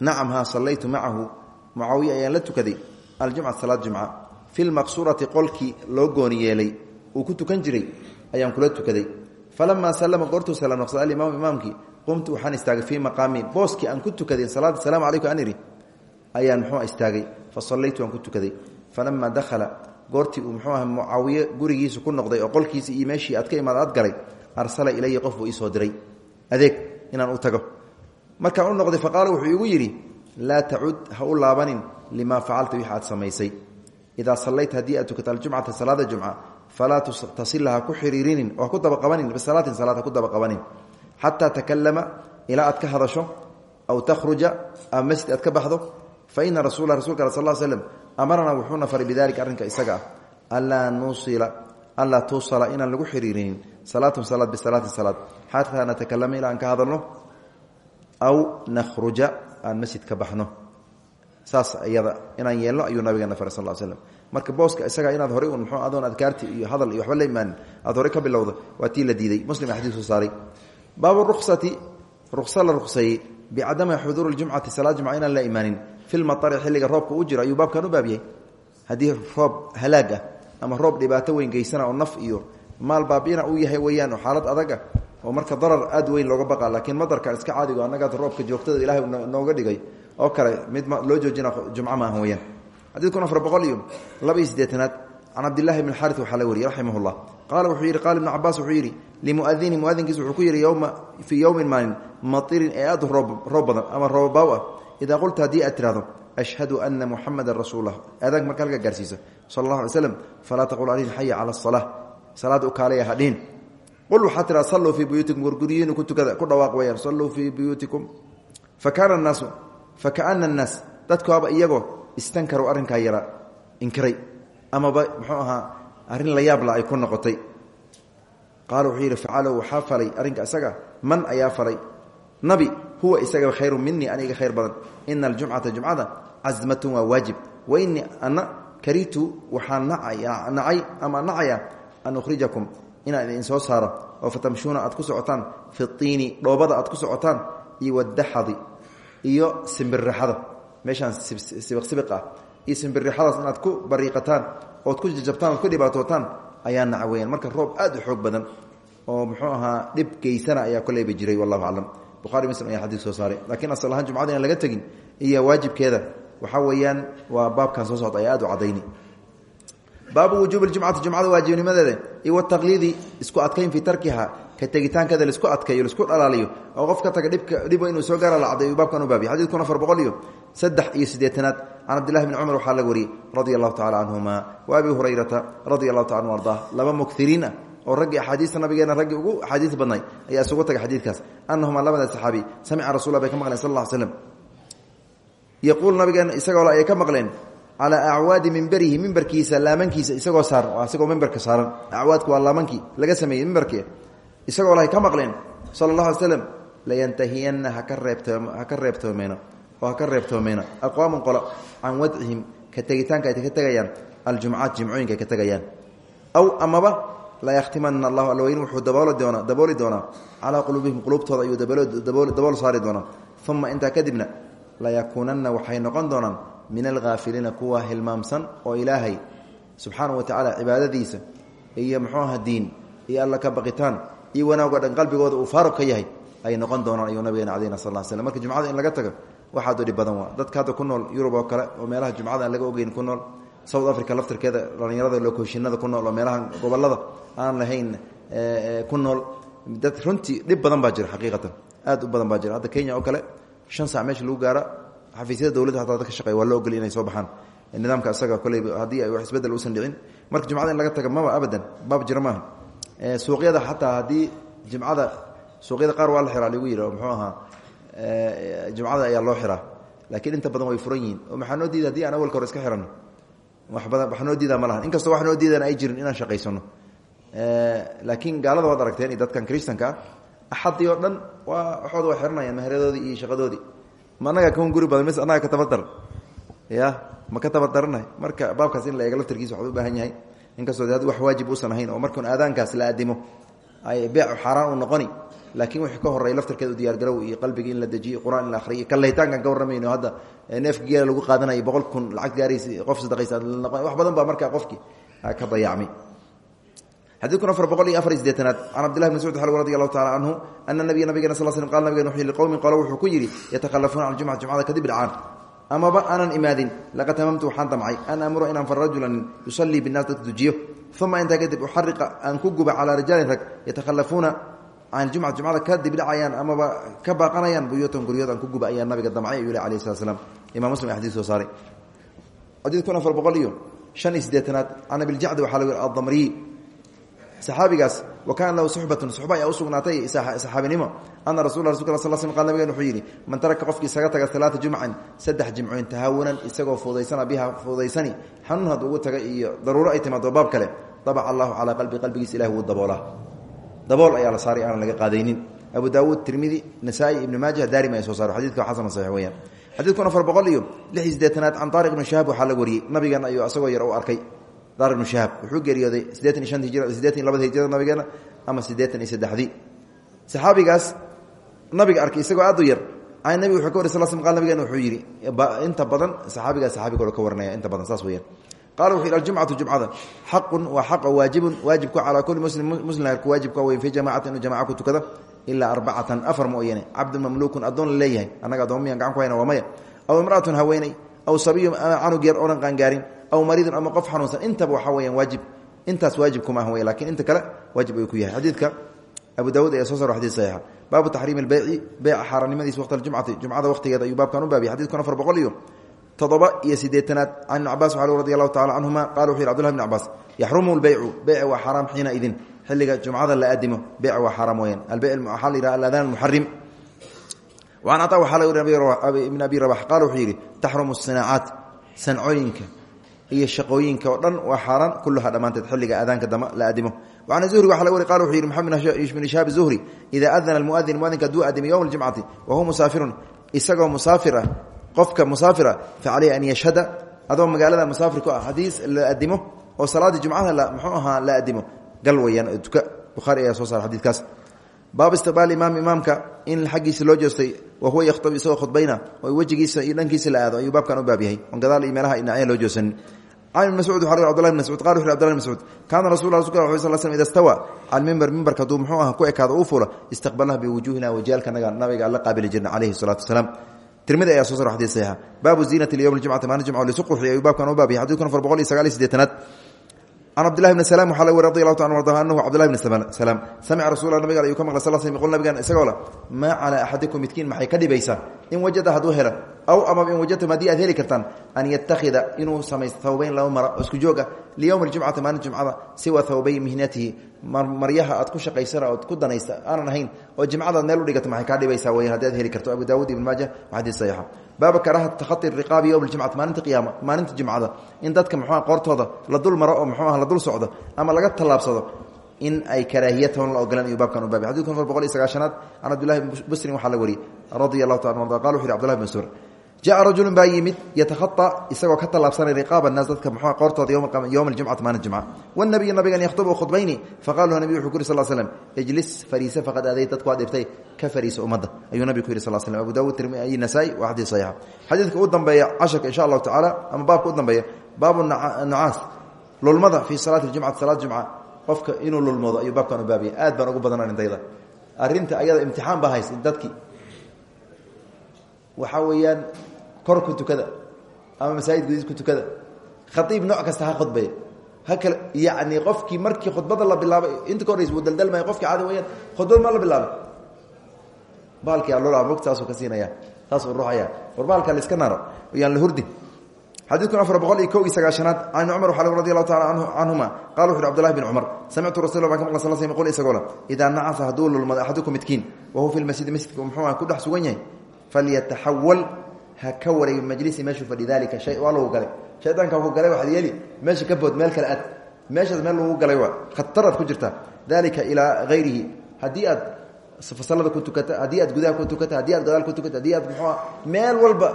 nacam haa sallaytu macahu mucaawiya ayaan la tukaday aljumca salaad jumca. Fi lmaqsurati qolkii loo gooni yeelay uu ku tukan jiray ayaan kula tukaday. Falamaa salama goortuu salaam noqsada alimaamu imaamkii qumtu waxaan istaagay fii maqaami booskii aan ku tukaday salaada asalaamu calaykum an idhi. Ayaan muxuu istaagay fa sallaytu aan ku tukaday. Falamaa dakhala goortii uu muxuu aha mucaawiye gurigiisa ku noqday oo qolkiisa iyo meeshii aad ka imaad aad galay arsala laa tacud ha u laabanin limaa facalta wix aad samaysay. Idaa sallayta haddii aad tukato aljumcata salaada jumca falaa tasilaha ku xiriirinin oo ku dabaqabanin bisalaatin salaad ha ku dabaqabanin. Xataa takalama ilaa aad ka hadasho aw takhruja ama masjid aad ka baxdo fa ina rasul rasulka sal l slm amaranaa wuxuuna faray bidalika arrinka isaga ah. Anlaa nusila anlaa tuusala inaan lagu xiriirinin aan masjid ka baxno. Saas iyada inaan yeelno ayuu nabigeena faray sal slm marka booska isaga inaad horey un mxuu adoon adkaarti iyo hadal iyo waxba la imaanin aad horey ka bilowda waa tii la diiday. Muslim xadiis soo saaray. Baabu ruksati ruksa la rukseeyey bicadami xuduuri ljumcati salaad jumca inaan la imaanin. Fi lmaari xilliga roobka uu jiro ayuu baabkan u baab yahay. Haddii roob halaag ah ama roob dhibaato weyn geysana oo naf iyo maal baabina uu yahay weyaan oo xaalad adaga oo marka darar aad weyn looga baqa laakiin madarkan iska caadigo annaga roobka joogtada ilahay nooga dhigay oo kale mid loo joojina jumco maahan weyaan xadiidkun afar boqol iyo laba iyo siddeetanaad can cabdillahi bn xari waxaa la wariyey raximah llah qaala wuxuu yidhi qaala ibnu cabaas wuxuu yidhi limuadini muadinkiis wuxuu ku yidhi yowma fii aad roob badan ama roobabaaw ah idaa qulta haddii ashhadu ana muxamadan rasuullah aadaanka marka halka gaarsiisa sala allah alay taqul alayhim xaya cala asala salaada u kaalaya hadhihin qul waxaa tiraa salluu fii buyuutikum warguryihiinu ku tukada ku dhawaaq weyaan salluu fii buyuutikum fakaana annaasu fakaana annaas dadkoaba iyagoo istankaruu arrinkaa yara inkiray amaba muxuu ahaa arrin la yaabla ay ku noqotay qaala wuxuu yidhi facalow waxaa falay arrinka man ayaa falay nabi huwa isaga khayru minii aniga khayr badan ina aljumcata jumcada casmatun waa waajib wa inii ana karitu waxaan nacay ama nacaya an ukhrijakum inaan idin soo saaro oo fatamshuuna aad ku socotaan fi iini dhoobada aad ku socotaan iyo wadaxadi iyo simbirraxada meeshaan sibiq ah. Iyo simbirixadaas inaad ku bariiqataan ood ku jajabtaan ood ku dhibaatootaan ayaa naca marka roob aad u xoog badan oo muxuu ahaa dhib geysana ayaa koleyba jiray wallahu aclam. Buhari muslim ayaa xadiis soo saaray. Lakiin asal jumcada laga tegin iyo waajibkeeda. Waxaa weeyaan waa baabkan soo socda ayaa aad u cadayni baabu wujuubi jumcati jumcada waajibnimadeeda iyo wataqliidi isku adkayn fii tarkiha ka tegitaankeeda la isku adkaeyo la isku dhalaaliyo oo qof ka taga dhibka dhibo inuu soo gaara la cadayo baabkan u baabiy xadidkun afar boqol iyo saddex iyo siddeetanaad can cabdillahi bni cumar waxaa laga wariyey radia allahu tacala canhuma wa abi hurayrata radia allahu taala anu ardah laba mukiriin ah oo raggii axaadiista nabigeena raggii ugu axaadiis badnay ayaa isugu tagay xadiidkaas. Anahuma labada saxaabi samica rasul bay ka maqleen sal ll slam yaquul nabigeena isagoo ayay ka maqleen calaa acwaadi mimberihi mimbarkiisa laamankiisa isagoo saaran isagoo mimbarka saaran acwaadku waa laamankii laga sameeyey mimbarkii isagoo lahay ka maqleen sala allah alay slam layantahiyanna haka reebtoo haka oo haka reebtoomeena aqwaamun qolo can wadcihim ka tegitaanka ay ka tegayaan aljumcaat jimcooyinka ka tegayaan aw amaba layahtimana allahu alweyn wuxuu dabooli doonaa dabooli doonaa calaa quluubihim quluubtooda ayuu dabool saari doonaa uma intaa kadibna layakuunanna waxay noqon doonaan min alhaafiliina kuwa hilmaamsan oo ilaahay subxaanau wa tacaala cibaadadiisa iyo muxuuaha diin iyo alla ka baqitaan iyo wanaagoo dhan qalbigooda uu faaruq ka yahay ay noqon doonaan ayuu nabigeena caleyna sal l slm marka jumcada in laga tago waxaad u dhib badan waa dadka hadda ku nool yurub oo kale oo meelaha jumcada aan laga ogeyn ku nool south africa laftirkeeda dhallinyarada lokooshinada ku nool oo meelaha gobollada aan lahayn ku nool dad runtii dhib badan baa jira xaqiiqatan aad u badan baa jira xafiisyada dowladda hataa dad ka shaqeya waa loo ogoliy inay soo baxaan. Nidaamka isaga koleyba haddii ay wax isbeddel uusan dhicin marka jumcada in laga taga maba abadan baab jira maaha. Suuqyada xataa haddii jimcada suuqyada qaar waa la xiraa lagu yidhi oo muxuu ahaa jumcada ayaa loo xiraa. Laakiin inta badan way furan yihiin. Oo maxaa diida haddii aan awalka hore iska xirano? Wax badan wax noo diidaa inkastoo wax noo ay jirin inaan shaqaysano laakiin gaalada waad aragteen dadkan kristanka ah axadii dhan waa waxooda waa maheradoodii iyo shaqadoodii ma anaga kan guri badan mis annaga ka tabadaran ya ma ka tabadaranahay marka baabkaas in la eega laftarkiisa waxuu u baahan yahay inkastoo de wax waajib uusan ahayn oo markuun aadaankaas la aadimo ay beecu xaaraan u noqoni. Laakiin wixii ka horreey laftarkeeda u diyargarow iyo qalbigii in la dejiyo qur'aan in la akhriyo kallaytaankan ka warramayno hadda neefka geela lagu qaadanayo boqol kun lacag gaaraysa qof sadaqaysa wax badan baa markaa qofkii ka dayacmay xadidkun afar boqol iyo afar iyo sideetanaad can cabdillahi bn mascuud xalw radi allahu tacala canhu ana nabiya nabigena sal slm qal nabigen wuxuu liqowmin qolo wuxuu ku yidhi yatakhalafuuna can jumca jumcada kadib dhacaan amaba aanan imaadin laqad tamamtu waxaan damcay an amura inaan far rajulan yusallii binnaas dadka dujiyo uma intaa kadib uxariqa aan ku guba calaa rijaalin rag yatakhalafuuna can jumca jumcada kadib dhacayaan amaba ka baaqanayaan buyuutan guryood aan ku guba ayaa nabiga damcay ayuu alayh slat slam imam muslim xadis soo saaray xadiidkun afar boqol iyo shan iyo sideetanaad can abiljacdi waxaa la yidhi addamriyi saxaabigaas wa kaana lahu suxbatun suxba ayaa usugnaatay saxaabinimo ana rasul rasulka sal sl qal nabigen wuxuu man taraka qofkii isaga taga alaata jumcan saddex jimcoyn tahawunan isagoo fuudaysana biha fuudaysani xanuun had ugu taga iyo daruuro ay timaado baab kale dabaca allahu calaa qalbi qalbigiisa ilahi wuu daboolaa dabool ayaa la saaray aanan laga qaadaynin. Abu daawuud tirmidi nasaa-i ibni maaja daarimi ay soo saaro xadidka xasan saxiix weyaan xadiidkun afar boqol iyo lix iyo sideetanaad can taariq ibni shahaab waxaa u arkay taariq ibnu shahaab wuxuu geeriyooday siddeetan iyo shanta hijra siddeetan iyo labada hijrada nabigeena ama siddeetan iyo saddexdii. Saxaabigaas nabiga arkay isagoo aad u yar. An nabiga wuxuu ka wary sal sl qal nabigeena wuxuu yidhi inta badan saxaabigaas saxaabiga hore ka waranaya inta badan saas weyaan qala wuxu yidhi aljumcatu jumcada xaqun waa xaq oo waajibun waajibku calaa kulli muslim muslim ku waajibka wey fii jamacati inuu jamaca ku tukada ilaa arbacatan afar mooyane cabdun mamluukun addoon la leeyahay annaga addoommiyan gacan ku hayna waa maya. Aw imra'atun haweeney aw sabiyun ama canug yar oonan qaangaarin aw mariidun ama qof xanuunsan intaba waxaa weyaan waajib intaas waajib kuma ah wey lakiin inta kale waajib ayuu ku yahay xadiidka abu daawuud ayaa soo sar xadid saxiixa baabu taxriimi lbeyci beyca xaaraannimadiisa waqti aljumcati jumcada waqtigeeda ayuu baabkan u baabiyay xadidkun afar boqol iyo todoba iyo sideetanaad can ibn cabas wa radi allahu tacala canhuma qala wuxu yhi cbdullah bn cabaas yaxrumu lbeycu beyc waa xaaraam xiina idin xilliga jumcada la aadimo beyc waa xaaraam weyaan albeyc waxaa la yidhaha aladaan muxarim waan ataa waxaa la wari ibn abi rabax qala wuxuu yidhi taxrumu sinaacaat sancooyinka iyo shaqooyinka oo dhan waa xaaraan. Kuluhaa dhammaanteed xilliga aadaanka dama la aadimo an zuhri waa wari qal wuxuu yidhi maxamed bin shahaab zuhri idaa adana muadin muadinka haduu aadimo yowma ljumcati wa huwa musaafirun. Isagoo musaafir ah qofka fa caleyhi an yashhada. Adoo magaalada musaafir ku ah la adimo oo salaadii jumcada mxuu ahaa la adimo. Gal weyaan tuka bukhaari ayaa soo saara xadidkaas baabu istiqbaal imaam imaamka in xaggiisa loo jeestay wa huwa yakhtab isagoo khudbayna oo wejigiisa iyo dhankiisa la aado ayuu baabkan u baab yahay. On can ibn mascuud waxaa cbdullah bn mascuud qala wuxu ui cbdullah bn mascuud kaana rasul rasulka ll sl slm ida stawa cala mimber mimbarka hadduu muxuu aha ku ekaado uu fuula istaqbalnaha biwujuuhina wajiyaalkanaga nabiga alla qaabili jirna calayhi salatu wasalaam tirmidi ayaa soo sar xadid saxiixa. Baabu ziinati lyowm ljumcati maalin jumca lisu qurxiy ayuu baabkan u sideetanaad bni salam waxaa la weri radi allahu ta arda anahu cabdillahi bni salaam samica rasuula nabiga ayuu ka maqlay sal sl qul nabigan isagoo le maa calaa axadikum midkiin maxay ka dhibaysaa in wajada hadduu helo aw amaba in wajadtum haddii aad heli kartaan an yattakhida inuu samaysto thawbayn laba mara oo isku joog ah liyowmi ljumcati maalin jumcada siwa thawbay mihnatihi maryaha aad ku shaqaysana ood ku danaysta aanan ahayn oo jimcadaad meel udhigata maxay kaa dhibaysaa weyan haddi aad heli karto? Abu daawud ibn maaja waa xadiis saxiixa baaba karahat takhati riqaabi yowm ljumcati maalinta qiyaama maalinta jumcada in dadka muxuuha qoortooda la dul maro oo muxuu ah la dul socdo ama laga tallaabsado in ay karaahiyatan la ogolan ayuu baabkan u baabay xadidku afar boqol iyo sagaashanaad can cabdillahi busrin waxaa la wariyey radia taala arda qala wuxu yhi cbdullahi jaءa rajulu baa yimid yatahaطa isagoo ka tallaabsanay riqaab الnaas dadka mxua qoortooda yowma اljumcati maalin jumca wالnabiyu nabigan yakhطbu khudbayni faqala lahu nabig wuxuu ku yiri sal slm ijlis fariise faqad aadayt dadku waad dhiftay ka fariisa ummadda ayuu nabigu ku yiri sal slm abu dawud tirmidi nasaa-i waa xadiis saxiixa xadiidka u dambeeya casharka insha allahu tacaala ama baabka u dambeeya baabu nucaas lulmada fii salaati اjumcati salaat jumca qofka inuu lulmoodo ayuu baabkan u baabiyay aad baan ugu badan arintayda arinta ayada imtixaan baa hays dadki waxaa weeyaan kor ku tukada ama masaajid gudiis ku tukada. Khaiib nooc kasta ha khudbaya. Ha kale yani qofkii markii khudbada la bilaabay inta ka horreys wuu daldalmaya qofkii caadi weyaan khudbad ma la bilaabay. Baalkii aloola mogta saasuu ka siinaya saasuu ruuxaya war baalka la iska naro yaan la hurdin xadiidkun afar boqol iyo kow iyo sagaashanaad can cumar waxaa radi allahu taala canhuma qala wuxu uhi cbdullahi bin cumar samictu rasul baan ka maqla sal sl qul isagoo le idaa nacasa hadduu lulmado axadukum midkiin wa huwa fi lmasjidi masjidka muxuu ah ku dhex sugan yahay. Falyataxawal ha ka wareeg majlisi meeshuu fadhi dalika shay waa lagu galay. Shaydaanka ku galay waxaad yeeli meesha ka bood meel kale aad meeshaas meel lagu galay waa khataraad ku jirta. Dalika ilaa hayrihi haddii aad fasalada ku tukata haddii aad gudaha ku tukata haddii aad gadaal ku tukata haddii aad muxuua meel walba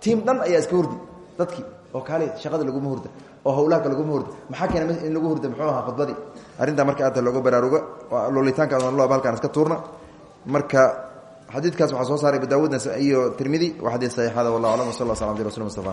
tiim dhan ayaa iska hurdi. Dadkii oo kaale shaqada laguma hurda oo hawlaha laguma hurda. Maxaa keena in lagu hurda muxuu ahaa khudbadii arrintaa marka aada looga baraaruga loolitaanka halkaan iska tuurna. Marka xadiidkaas waxaa soo saaray abu daawuud iyo tirmidi waa xadiid saxiixada wallah aclam w sal lla sl abdi rasul mustafa